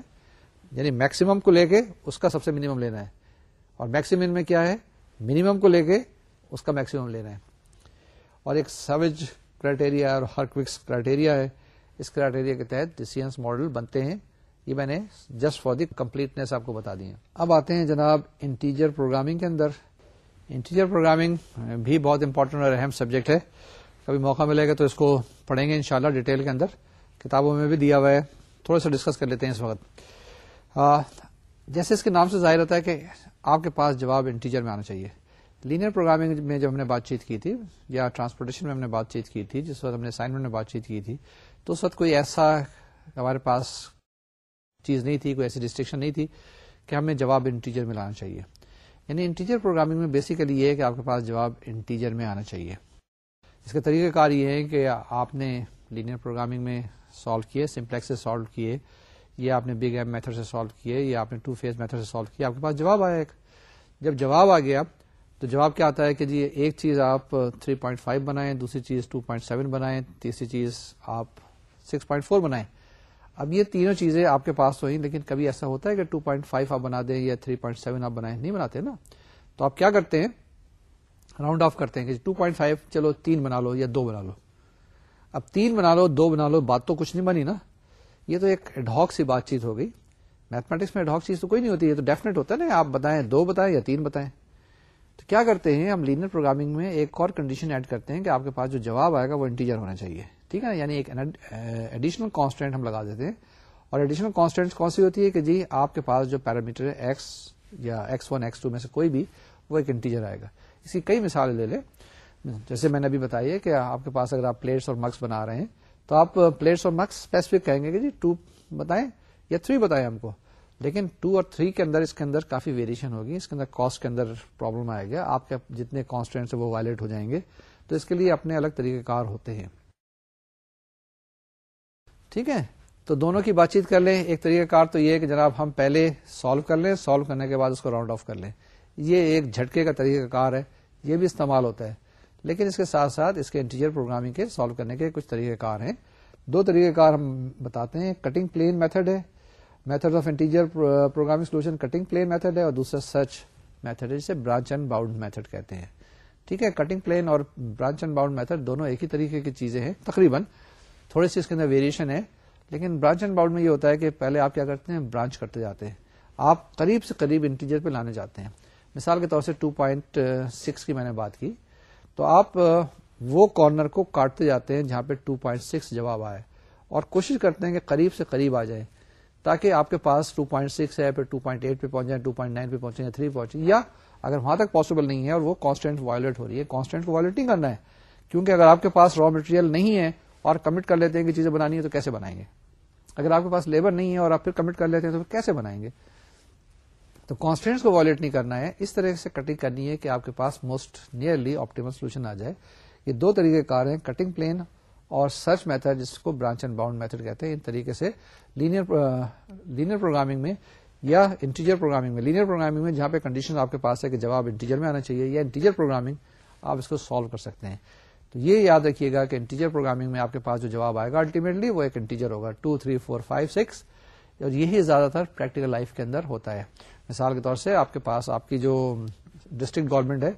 یعنی میکسیمم کو لے کے اس کا سب سے منیمم لینا ہے اور میکسیمم میں کیا ہے منیمم کو لے کے اس کا میکسیمم لینا ہے اور ایک سوج کرائٹیریا اور ہر کوکس کرائٹیریا ہے اس کرائٹیریا کے تحت ڈس ماڈل بنتے ہیں یہ میں نے جسٹ فار دی کمپلیٹنیس آپ کو بتا دی ہیں اب آتے ہیں جناب انٹیجر پروگرامنگ کے اندر انٹیجر پروگرامنگ بھی بہت امپورٹنٹ اور اہم سبجیکٹ ہے کبھی موقع ملے گا تو اس کو پڑھیں گے انشاءاللہ ڈیٹیل کے اندر کتابوں میں بھی دیا ہوا ہے تھوڑا سا ڈسکس کر لیتے ہیں اس وقت جیسے اس کے نام سے ظاہر ہوتا ہے کہ آپ کے پاس جواب انٹیجر میں آنا چاہیے لینئر پروگرامنگ میں جب ہم نے بات چیت کی تھی یا ٹرانسپورٹیشن میں ہم نے بات چیت کی تھی جس وقت ہم نے اسائنمنٹ میں بات چیت کی تھی تو اس وقت کوئی ایسا ہمارے پاس چیز نہیں تھی کوئی ایسی ڈسٹرکشن نہیں تھی کہ ہمیں جواب انٹیجر میں لانا چاہیے یعنی انٹیجر پروگرامنگ میں بیسیکلی یہ ہے کہ آپ کے پاس جواب انٹیجر میں آنا چاہیے اس کا طریقہ کار یہ ہے کہ آپ نے لینئر پروگرامنگ میں سالو کیے سمپلیکس سے سالو کیے یا آپ نے بگ ایم میتھڈ سے سالو کیے یا آپ نے ٹو فیز میتھڈ سے سالو کیا آپ کے پاس جواب آیا ایک جب جواب آ گیا تو جواب کیا آتا ہے کہ جی ایک چیز آپ 3.5 بنائیں دوسری چیز 2.7 بنائیں تیسری چیز آپ 6.4 بنائیں اب یہ تینوں چیزیں آپ کے پاس ہوئیں لیکن کبھی ایسا ہوتا ہے کہ 2.5 پوائنٹ آپ بنا دیں یا 3.7 پوائنٹ آپ بنائیں نہیں بناتے نا تو آپ کیا کرتے ہیں راؤنڈ آف کرتے ہیں کہ 2.5 چلو تین بنا لو یا دو بنا لو اب تین بنا لو دو بنا لو بات تو کچھ نہیں بنی نا یہ تو ایک ڈھاک سی بات چیت ہو گئی میتھمیٹکس میں ڈھاک چیز تو کوئی نہیں ہوتی یہ تو ڈیفینیٹ ہوتا ہے نا آپ بتائیں دو بتائیں یا تین بتائیں تو کیا کرتے ہیں ہم لینر پروگرامنگ میں ایک اور کنڈیشن ایڈ کرتے ہیں کہ آپ کے پاس جواب آئے گا وہ انٹیجر ہونا چاہیے ٹھیک ہے نا یعنی ایک ایڈیشنل کانسٹینٹ ہم لگا دیتے ہیں اور ایڈیشنل کانسٹینٹ کون سی ہوتی ہے کہ جی آپ کے پاس جو پیرامیٹر ہے ایکس یا ایکس ون ایکس ٹو میں سے کوئی بھی وہ ایک انٹیجر آئے گا اس کی کئی مثالیں لے لیں جیسے میں نے ابھی بتائی ہے کہ آپ کے پاس اگر آپ پلیٹس اور مکس بنا رہے ہیں تو آپ پلیٹس اور مکس اسپیسیفک کہیں گے کہ جی ٹو بتائیں یا تھری بتائیں ہم کو لیکن ٹو اور تھری کے اندر اس کے اندر کافی ویریشن ہوگی اس کے اندر کاسٹ کے اندر پرابلم آئے گا آپ کے جتنے کانسٹینٹس ہیں وہ وائلٹ ہو جائیں گے تو اس کے لیے اپنے الگ طریقہ کار ہوتے ہیں ٹھیک ہے تو دونوں کی بات چیت کر لیں ایک طریقہ کار تو یہ ہے کہ جناب ہم پہلے سالو کر لیں سالو کرنے کے بعد اس کو راؤنڈ آف کر لیں یہ ایک جھٹکے کا طریقہ کار ہے یہ بھی استعمال ہوتا ہے لیکن اس کے ساتھ ساتھ اس کے انٹیریئر پروگرامنگ کے سالو کرنے کے کچھ طریقہ کار ہیں دو طریقہ کار ہم بتاتے ہیں کٹنگ پلین میتھڈ ہے method of integer programming solution cutting plane method ہے اور دوسرا سچ میتھڈ ہے جسے برانچ اینڈ باؤنڈ میتھڈ کہتے ہیں ٹھیک ہے کٹنگ پلین اور برانچ اینڈ باؤنڈ میتھڈ دونوں ایک ہی طریقے کی چیزیں ہیں تقریباً تھوڑی سی اس کے اندر ویریشن ہے لیکن برانچ اینڈ باؤنڈ میں یہ ہوتا ہے کہ پہلے آپ کیا کرتے ہیں برانچ کرتے جاتے ہیں آپ قریب سے قریب انٹیجر پہ لانے جاتے ہیں مثال کے طور سے 2.6 کی میں نے بات کی تو آپ وہ کارنر کو کاٹتے جاتے ہیں جہاں پہ 2.6 جواب آئے اور کوشش کرتے ہیں کہ قریب سے قریب آ جائیں تاکہ آپ کے پاس 2.6 پوائنٹ سکس ہے ٹو پوائنٹ ایٹ پہ پہنچ جائیں ٹو پوائنٹ نائن پہ پہنچیں یا تھری پہنچیں یا اگر وہاں تک پاسبل نہیں ہے اور وہ کانسٹینٹ وائلٹ ہو رہی ہے کانسٹینٹ کو وائلٹ نہیں کرنا ہے کیونکہ اگر آپ کے پاس را مٹیریل نہیں ہے اور کمٹ کر لیتے ہیں کہ چیزیں بنانی ہے تو کیسے بنائیں گے اگر آپ کے پاس لیبر نہیں ہے اور آپ پھر کمٹ کر لیتے ہیں تو کیسے بنائیں گے تو کانسٹینٹس کو وائلٹ نہیں کرنا ہے اس طرح سے کٹنگ کرنی ہے کہ آپ کے پاس موسٹ نیئرلی آپٹیمل سولوشن آ جائے یہ دو طریقے کار ہیں کٹنگ پلین اور سرچ میتھڈ جس کو برانچ اینڈ باؤنڈ میتھڈ کہتے ہیں ان طریقے سے لینئر پروگرامنگ میں یا انٹیریئر پروگرامنگ میں لینئر پروگرامنگ میں جہاں پہ کنڈیشن آپ کے پاس ہے کہ جواب انٹیریئر میں آنا چاہیے یا انٹیریئر پروگرامنگ آپ اس کو سالو کر سکتے ہیں تو یہ یاد رکھیے گا کہ انٹیجر پروگرامنگ میں آپ کے پاس جو جواب آئے گا الٹیمیٹلی وہ ایک انٹیجر ہوگا two three four five six اور یہی زیادہ تر پریکٹیکل لائف کے اندر ہوتا ہے مثال کے طور سے آپ کے پاس آپ کی جو ڈسٹرکٹ گورنمنٹ ہے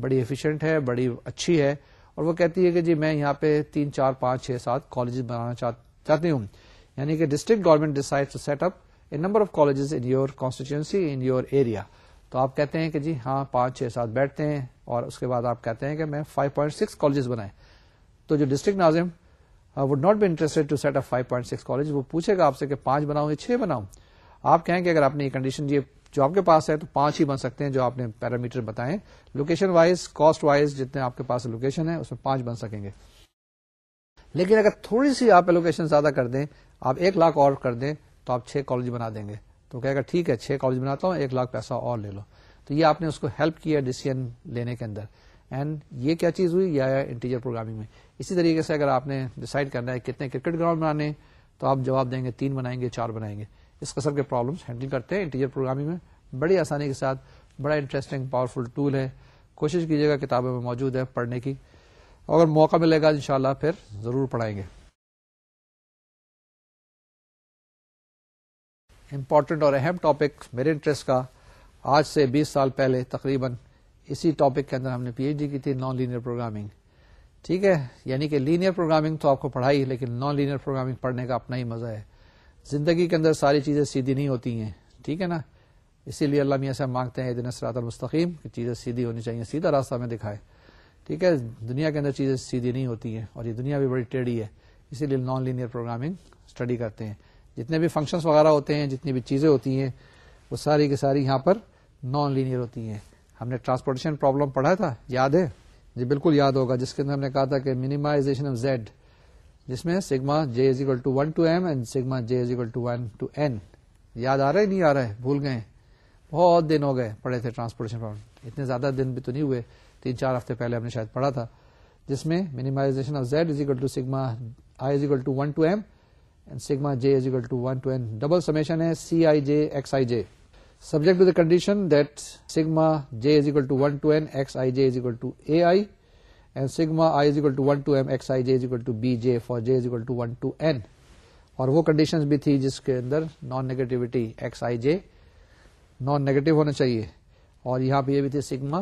بڑی ایفیشینٹ ہے بڑی اچھی ہے اور وہ کہتی ہے کہ جی میں یہاں پہ تین چار پانچ چھ سات کالجز بنانا چاہتی ہوں یعنی کہ district government decide to set up number of colleges in your constituency in your area تو آپ کہتے ہیں کہ جی ہاں پانچ چھ سات بیٹھتے ہیں اور اس کے بعد آپ کہتے ہیں کہ میں فائیو پوائنٹ سکس کالجز بنائے تو جو district Nazim would not be interest to set up five point six college وہ پوچھے گا آپ سے کہ پانچ بناؤں یا چھ بناؤں آپ کہیں کہ اگر آپ نے یہ کنڈیشن یہ جو آپ کے پاس ہے تو پانچ ہی بن سکتے ہیں جو آپ نے پیرامیٹر بتائیں لوکیشن وائز کاسٹ وائز جتنے آپ کے پاس لوکیشن ہے اس میں پانچ بن سکیں گے لیکن اگر تھوڑی سی آپ لوکیشن زیادہ کر دیں آپ ایک لاکھ اور کر دیں تو آپ چھ کالج بنا دیں گے تو کہے گا ٹھیک ہے چھ کاپیز بناتا ہوں ایک لاکھ پیسہ اور لے لو تو یہ آپ نے اس کو ہیلپ کیا ڈیسیزن لینے کے اندر اینڈ یہ کیا چیز ہوئی یا انٹیجر پروگرامنگ میں اسی طریقے سے اگر آپ نے ڈیسائڈ کرنا ہے کتنے کرکٹ گراؤنڈ بنانے تو آپ جواب دیں گے تین بنائیں گے چار بنائیں گے اس قسم کے پرابلمس ہینڈل کرتے ہیں انٹیجر پروگرامنگ میں بڑی آسانی کے ساتھ بڑا انٹرسٹنگ پاورفل ٹول ہے کوشش کیجیے گا کتابوں میں موجود ہے پڑھنے کی اگر موقع ملے گا ان پھر ضرور پڑھائیں گے امپورٹنٹ اور اہم ٹاپک میرے انٹرسٹ کا آج سے بیس سال پہلے تقریباً اسی ٹاپک کے اندر ہم نے پی ایچ ڈی کی تھی نان لینئر پروگرامنگ ٹھیک ہے یعنی کہ لینئر پروگرامنگ تو آپ کو پڑھائی لیکن نان لینئر پروگرامنگ پڑھنے کا اپنا ہی مزہ ہے زندگی کے اندر ساری چیزیں سیدھی نہیں ہوتی ہیں ٹھیک ہے نا اسی لیے اللہ میاں سے مانگتے ہیں دن اثرات المستقیم کہ چیزیں سیدھی ہونی چاہیے سیدھا راستہ میں دکھائے ٹھیک ہے دنیا کے اندر چیزیں سیدھی نہیں ہوتی ہیں اور یہ دنیا بھی بڑی ٹیڑھی ہے اسی لیے نان لینئر پروگرامنگ اسٹڈی کرتے ہیں جتنے بھی فنکشنس وغیرہ ہوتے ہیں جتنی بھی چیزیں ہوتی ہیں وہ ساری کی ساری یہاں پر نان لینئر ہوتی ہیں ہم نے ٹرانسپورٹیشن پرابلم پڑھا تھا یاد ہے جی بالکل یاد ہوگا جس کے اندر ہم نے کہا تھا کہ مینیمائزیشن آف زیڈ جس میں sigma j is equal to one to m and sigma j is equal to one to n یاد آ رہا ہے نہیں آ رہا ہے بھول گئے بہت دن ہو گئے پڑھے تھے ٹرانسپورٹیشن پرابلم اتنے زیادہ دن بھی تو نہیں ہوئے تین چار ہفتے پہلے ہم نے شاید پڑھا تھا جس میں minimization of Z is equal to I is equal to one to M sigma J N double summation C I J J subject condition to B J for J N اور وہ کنڈیشن بھی تھی جس کے اندر non negativity X I J non negative ہونا چاہیے اور یہاں پہ یہ بھی تھی sigma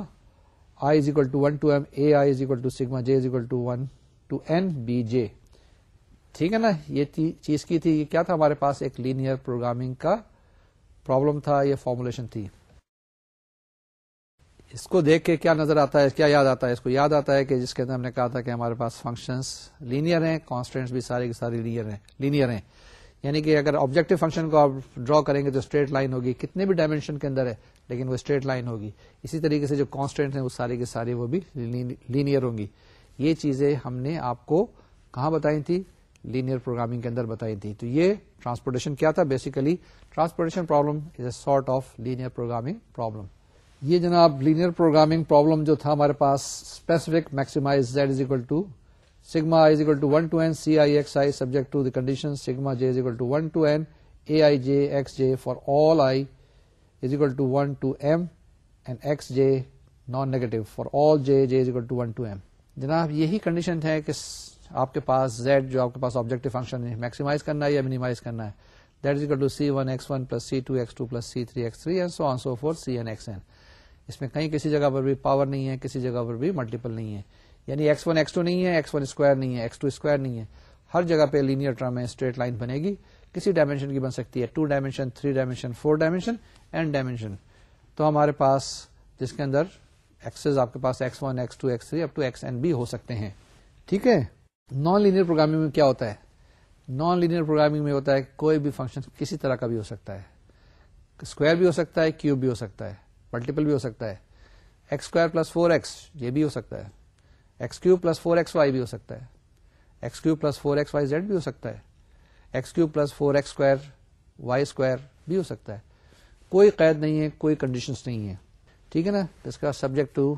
sigma J is to one to N B J ٹھیک ہے نا یہ چیز کی تھی یہ کیا تھا ہمارے پاس ایک لینئر پروگرامنگ کا پرابلم تھا یہ فارمولیشن تھی اس کو دیکھ کے کیا نظر آتا ہے کیا یاد آتا ہے اس کو یاد آتا ہے کہ جس کے اندر ہم نے کہا تھا کہ ہمارے پاس فنکشن لینئر ہیں کانسٹینٹس بھی سارے کے سارے لینئر ہیں لینئر ہیں یعنی کہ اگر آبجیکٹو فنکشن کو آپ ڈرا کریں گے تو اسٹریٹ لائن ہوگی کتنے بھی ڈائمینشن کے اندر ہے لیکن وہ اسٹریٹ لائن ہوگی اسی طریقے سے جو کانسٹینٹ ہیں وہ سارے کے سارے وہ بھی لینئر ہوں گی یہ چیزیں ہم نے آپ کو کہاں بتائی تھی لینئر پروگرامنگ کے اندر بتائی تھی تو یہ ٹرانسپورٹیشن کیا تھا basically transportation problem is a sort of linear programming problem یہ جناب لینئر پروگرامنگ پرابلم جو تھا ہمارے پاس specific maximize Z is equal to sigma is equal to one to N C I X I subject to the condition sigma J is equal to one to N A I J X J for all I is equal to one to M and X J non negative for all j j is equal to one to m جناب یہی condition ہے کہ آپ کے پاس Z جو آپ کے پاس آبجیکٹ فنکشن ہے میکسیمائز کرنا ہے یا منیمائز کرنا ہے that is equal to C and X N اس میں کہیں کسی جگہ پر بھی پاور نہیں ہے کسی جگہ پر بھی ملٹیپل نہیں ہے یعنی ایکس ون ایکس ٹو نہیں ہے ایکس ون اسکوائر نہیں ہے ایکس ٹو اسکوائر نہیں ہے ہر جگہ پہ لینئر ٹرم ہے اسٹریٹ لائن بنے گی کسی ڈائمینشن کی بن سکتی ہے two dimension three dimension four dimension N dimension تو ہمارے پاس جس کے اندر ایکسز آپ کے پاس X one X two X three up to X N بھی ہو سکتے ہیں ٹھیک ہے نان لینئر پروگرامنگ میں کیا ہوتا ہے نان لینئر پروگرامنگ میں ہوتا ہے کوئی بھی فنکشن کسی طرح کا بھی ہو سکتا ہے اسکوائر بھی ہو سکتا ہے کیوب بھی ہو سکتا ہے ملٹیپل بھی ہو سکتا ہے X square plus four X یہ بھی ہو سکتا ہے X cube plus four X Y بھی ہو سکتا ہے X cube plus four X Y Z بھی ہو سکتا ہے X cube plus four X square Y square بھی ہو سکتا ہے کوئی قید نہیں ہے کوئی کنڈیشنس نہیں ہے ٹھیک ہے نا اس کا سبجیکٹ ٹو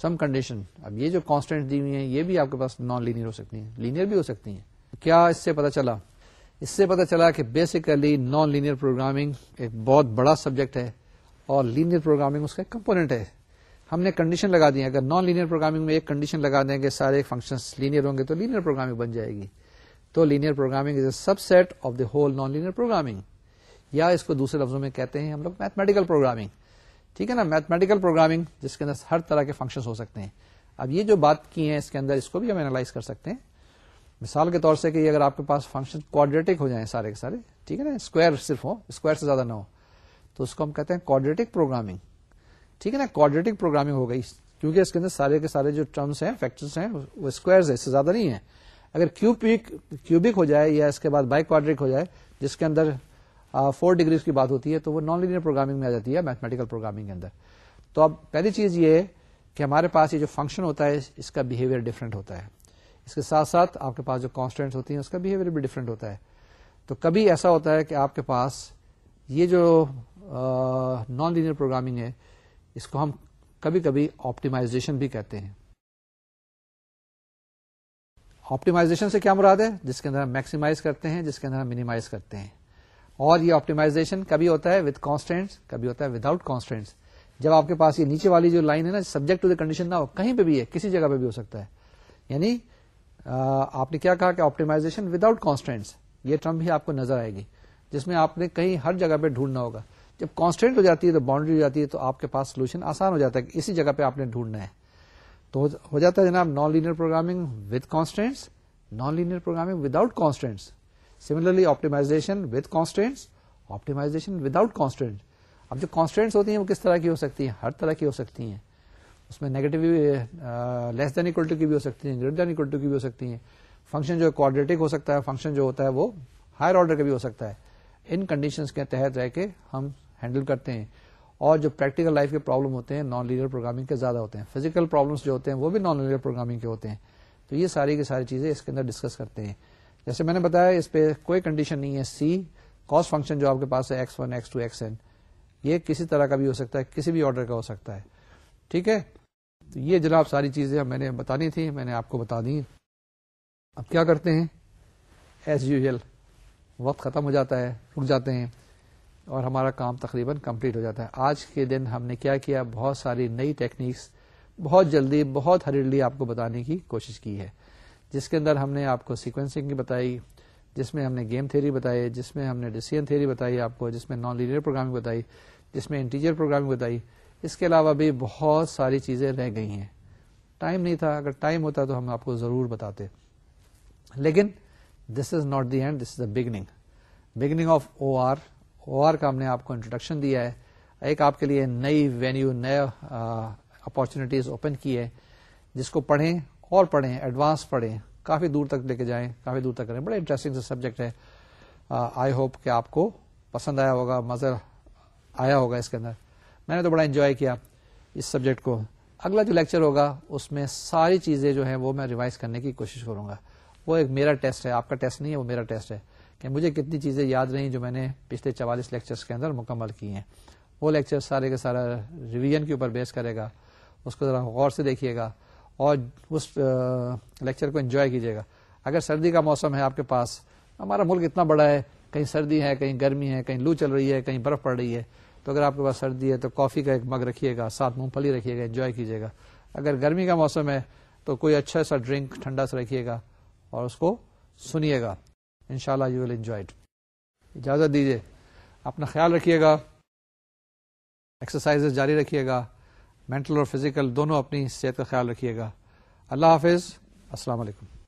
سم کنڈیشن اب یہ جو کانسٹینٹ دی ہوئی ہیں یہ بھی آپ کے پاس نان لینئر ہو سکتی ہیں لینئر بھی ہو سکتی ہیں کیا اس سے پتا چلا اس سے پتا چلا کہ بیسیکلی نان لینئر پروگرامنگ ایک بہت بڑا سبجیکٹ ہے اور لینئر پروگرامنگ اس کا کمپونیٹ ہے ہم نے کنڈیشن لگا دی اگر نان لینئر پروگرامنگ میں ایک کنڈیشن لگا دیں گے سارے فنکشن لینئر ہوں گے تو لینئر پروگرامنگ بن جائے گی تو linear programming is a subset of the whole non linear programming یا اس کو دوسرے لفظوں میں کہتے ہیں ہم لوگ میتھمیٹیکل پروگرامنگ ٹھیک ہے نا میتھمیٹیکل پروگرامنگ جس کے اندر ہر طرح کے فنکشن ہو سکتے ہیں اب یہ جو بات کی ہے اس کے اندر اس کو بھی ہم اینالائز کر سکتے ہیں مثال کے طور سے کہ اگر آپ کے پاس فنکشن کوڈریٹک ہو جائیں سارے کے سارے ٹھیک ہے نا اسکوائر صرف ہو اسکوائر سے زیادہ نہ ہو تو اس کو ہم کہتے ہیں کوڈریٹک پروگرامنگ ٹھیک ہے نا کوڈریٹک پروگرامنگ ہو گئی کیونکہ اس کے اندر سارے کے سارے جو ٹرمس ہیں فیکٹرس ہیں وہ اسکوائر اس سے زیادہ نہیں اگر کیوبک کیوبک ہو جائے یا اس کے بعد بائی کوڈرک ہو جائے جس کے اندر فور ڈگریز کی بات ہوتی ہے تو وہ نان لینئر پروگرامنگ میں آ جاتی ہے میتھمیٹیکل پروگرامنگ کے اندر تو اب پہلی چیز یہ کہ ہمارے پاس یہ جو فنکشن ہوتا ہے اس کا بیہیویئر ڈفرینٹ ہوتا ہے اس کے ساتھ ساتھ آپ کے پاس جو کانسٹینٹ ہوتی ہیں اس کا بہیویئر بھی ڈفرینٹ ہوتا ہے تو کبھی ایسا ہوتا ہے کہ آپ کے پاس یہ جو نان لینئر پروگرامنگ ہے اس کو ہم کبھی کبھی آپٹیمائزیشن بھی کہتے ہیں آپٹیمائزیشن سے کیا مراد ہے جس کے اندر ہم میکسیمائز کرتے ہیں جس کے اندر ہم منیمائز کرتے ہیں اور یہ آپٹیمائزیشن کبھی ہوتا ہے وتھ کانسٹینٹس کبھی ہوتا ہے وداؤٹ کانسٹینٹس جب آپ کے پاس یہ نیچے والی جو لائن ہے نا سبجیکٹ ٹو دا کنڈیشن نہ ہو کہیں پہ بھی ہے کسی جگہ پہ بھی ہو سکتا ہے یعنی آپ نے کیا کہا کہ آپٹیمائزیشن وداؤٹ کانسٹینٹس یہ ٹرم بھی آپ کو نظر آئے گی جس میں آپ نے کہیں ہر جگہ پہ ڈھونڈنا ہوگا جب کانسٹینٹ ہو جاتی ہے تو باؤنڈری ہو جاتی ہے تو آپ کے پاس سولوشن آسان ہو جاتا ہے کہ اسی جگہ پہ آپ نے ڈھونڈنا ہے تو ہو جاتا ہے جناب non linear programming with constants non linear programming without constants similarly optimization with constants optimization without constant اب جو کانسٹینٹس ہوتی ہیں وہ کس طرح کی ہو سکتی ہیں ہر طرح کی ہو سکتی ہیں اس میں negative less than equal to کی بھی ہو سکتی ہیں دین اکول ٹو کی بھی ہو سکتی ہیں فنکشن جو کوڈریٹک ہو سکتا ہے فنکشن جو ہوتا ہے وہ ہائر آرڈر کا بھی ہو سکتا ہے ان کنڈیشن کے تحت رہ کے ہم ہینڈل کرتے ہیں اور جو پریکٹیکل لائف کے پرابلم ہوتے ہیں نان لیڈر پروگرامنگ کے زیادہ ہوتے ہیں فزیکل پرابلمس جو ہوتے ہیں وہ بھی نان لیڈر پروگرامنگ کے ہوتے ہیں تو یہ ساری کی ساری چیزیں اس کے اندر ڈسکس کرتے ہیں جیسے میں نے بتایا اس پہ کوئی کنڈیشن نہیں ہے سی کاسٹ فنکشن جو آپ کے پاس ہے x one x two x n یہ کسی طرح کا بھی ہو سکتا ہے کسی بھی آرڈر کا ہو سکتا ہے ٹھیک ہے تو یہ جناب ساری چیزیں میں نے بتانی تھی میں نے آپ کو بتا دی اب کیا کرتے ہیں ایز یوزل وقت ختم ہو جاتا ہے رک جاتے ہیں اور ہمارا کام تقریباً کمپلیٹ ہو جاتا ہے آج کے دن ہم نے کیا کیا بہت ساری نئی ٹیکنیکس بہت جلدی بہت ہریڈلی آپ کو بتانے کی کوشش کی ہے جس کے اندر ہم نے آپ کو سیکوینسنگ کی بتائی جس میں ہم نے گیم تھیری بتائی جس میں ہم نے ڈیسیجن تھیری بتائی آپ کو جس میں نان لیڈر پروگرام بتائی جس میں انٹیجر پروگرام بتائی اس کے علاوہ بھی بہت ساری چیزیں رہ گئی ہیں ٹائم نہیں تھا اگر ٹائم ہوتا تو ہم آپ کو ضرور بتاتے لیکن this is not the end this is the beginning beginning of O R O R کا ہم نے آپ کو انٹروڈکشن دیا ہے ایک آپ کے لیے نئی وینیو نئے اپارچونیٹیز اوپن کی ہے جس کو پڑھیں اور پڑھیں ایڈوانس پڑھیں کافی دور تک لے کے جائیں کافی دور تک کریں بڑا انٹرسٹنگ سبجیکٹ ہے آئی ہوپ کہ آپ کو پسند آیا ہوگا مزہ آیا ہوگا اس کے اندر میں نے تو بڑا انجوائے کیا اس سبجیکٹ کو اگلا جو لیکچر ہوگا اس میں ساری چیزیں جو ہیں وہ میں ریوائز کرنے کی کوشش کروں گا وہ ایک میرا ٹیسٹ ہے آپ کا ٹیسٹ نہیں ہے وہ میرا ٹیسٹ ہے کہ مجھے کتنی چیزیں یاد رہی جو میں نے پچھلے چوالیس لیکچر کے اندر مکمل کی ہیں وہ لیکچر سارے کے سارا ریویژن کے اوپر بیس کرے گا اس کو ذرا غور سے دیکھیے گا اور اس لیکچر کو انجوائے کیجیے گا اگر سردی کا موسم ہے آپ کے پاس ہمارا ملک اتنا بڑا ہے کہیں سردی ہے کہیں گرمی ہے کہیں لو چل رہی ہے کہیں برف پڑ رہی ہے تو اگر آپ کے پاس سردی ہے تو کافی کا ایک مگ رکھیے گا ساتھ مونگ پھلی رکھیے گا انجوائے کیجیے گا اگر گرمی کا موسم ہے تو کوئی اچھا سا ڈرنک ٹھنڈا سا رکھیے گا اور اس کو سنیے گا ان شاء اللہ یو ول انجوائے اجازت دیجیے اپنا خیال رکھیے گا ایکسرسائز جاری رکھیے گا مینٹل اور فزیکل دونوں اپنی صحت کا خیال رکھیے گا اللہ حافظ السلام علیکم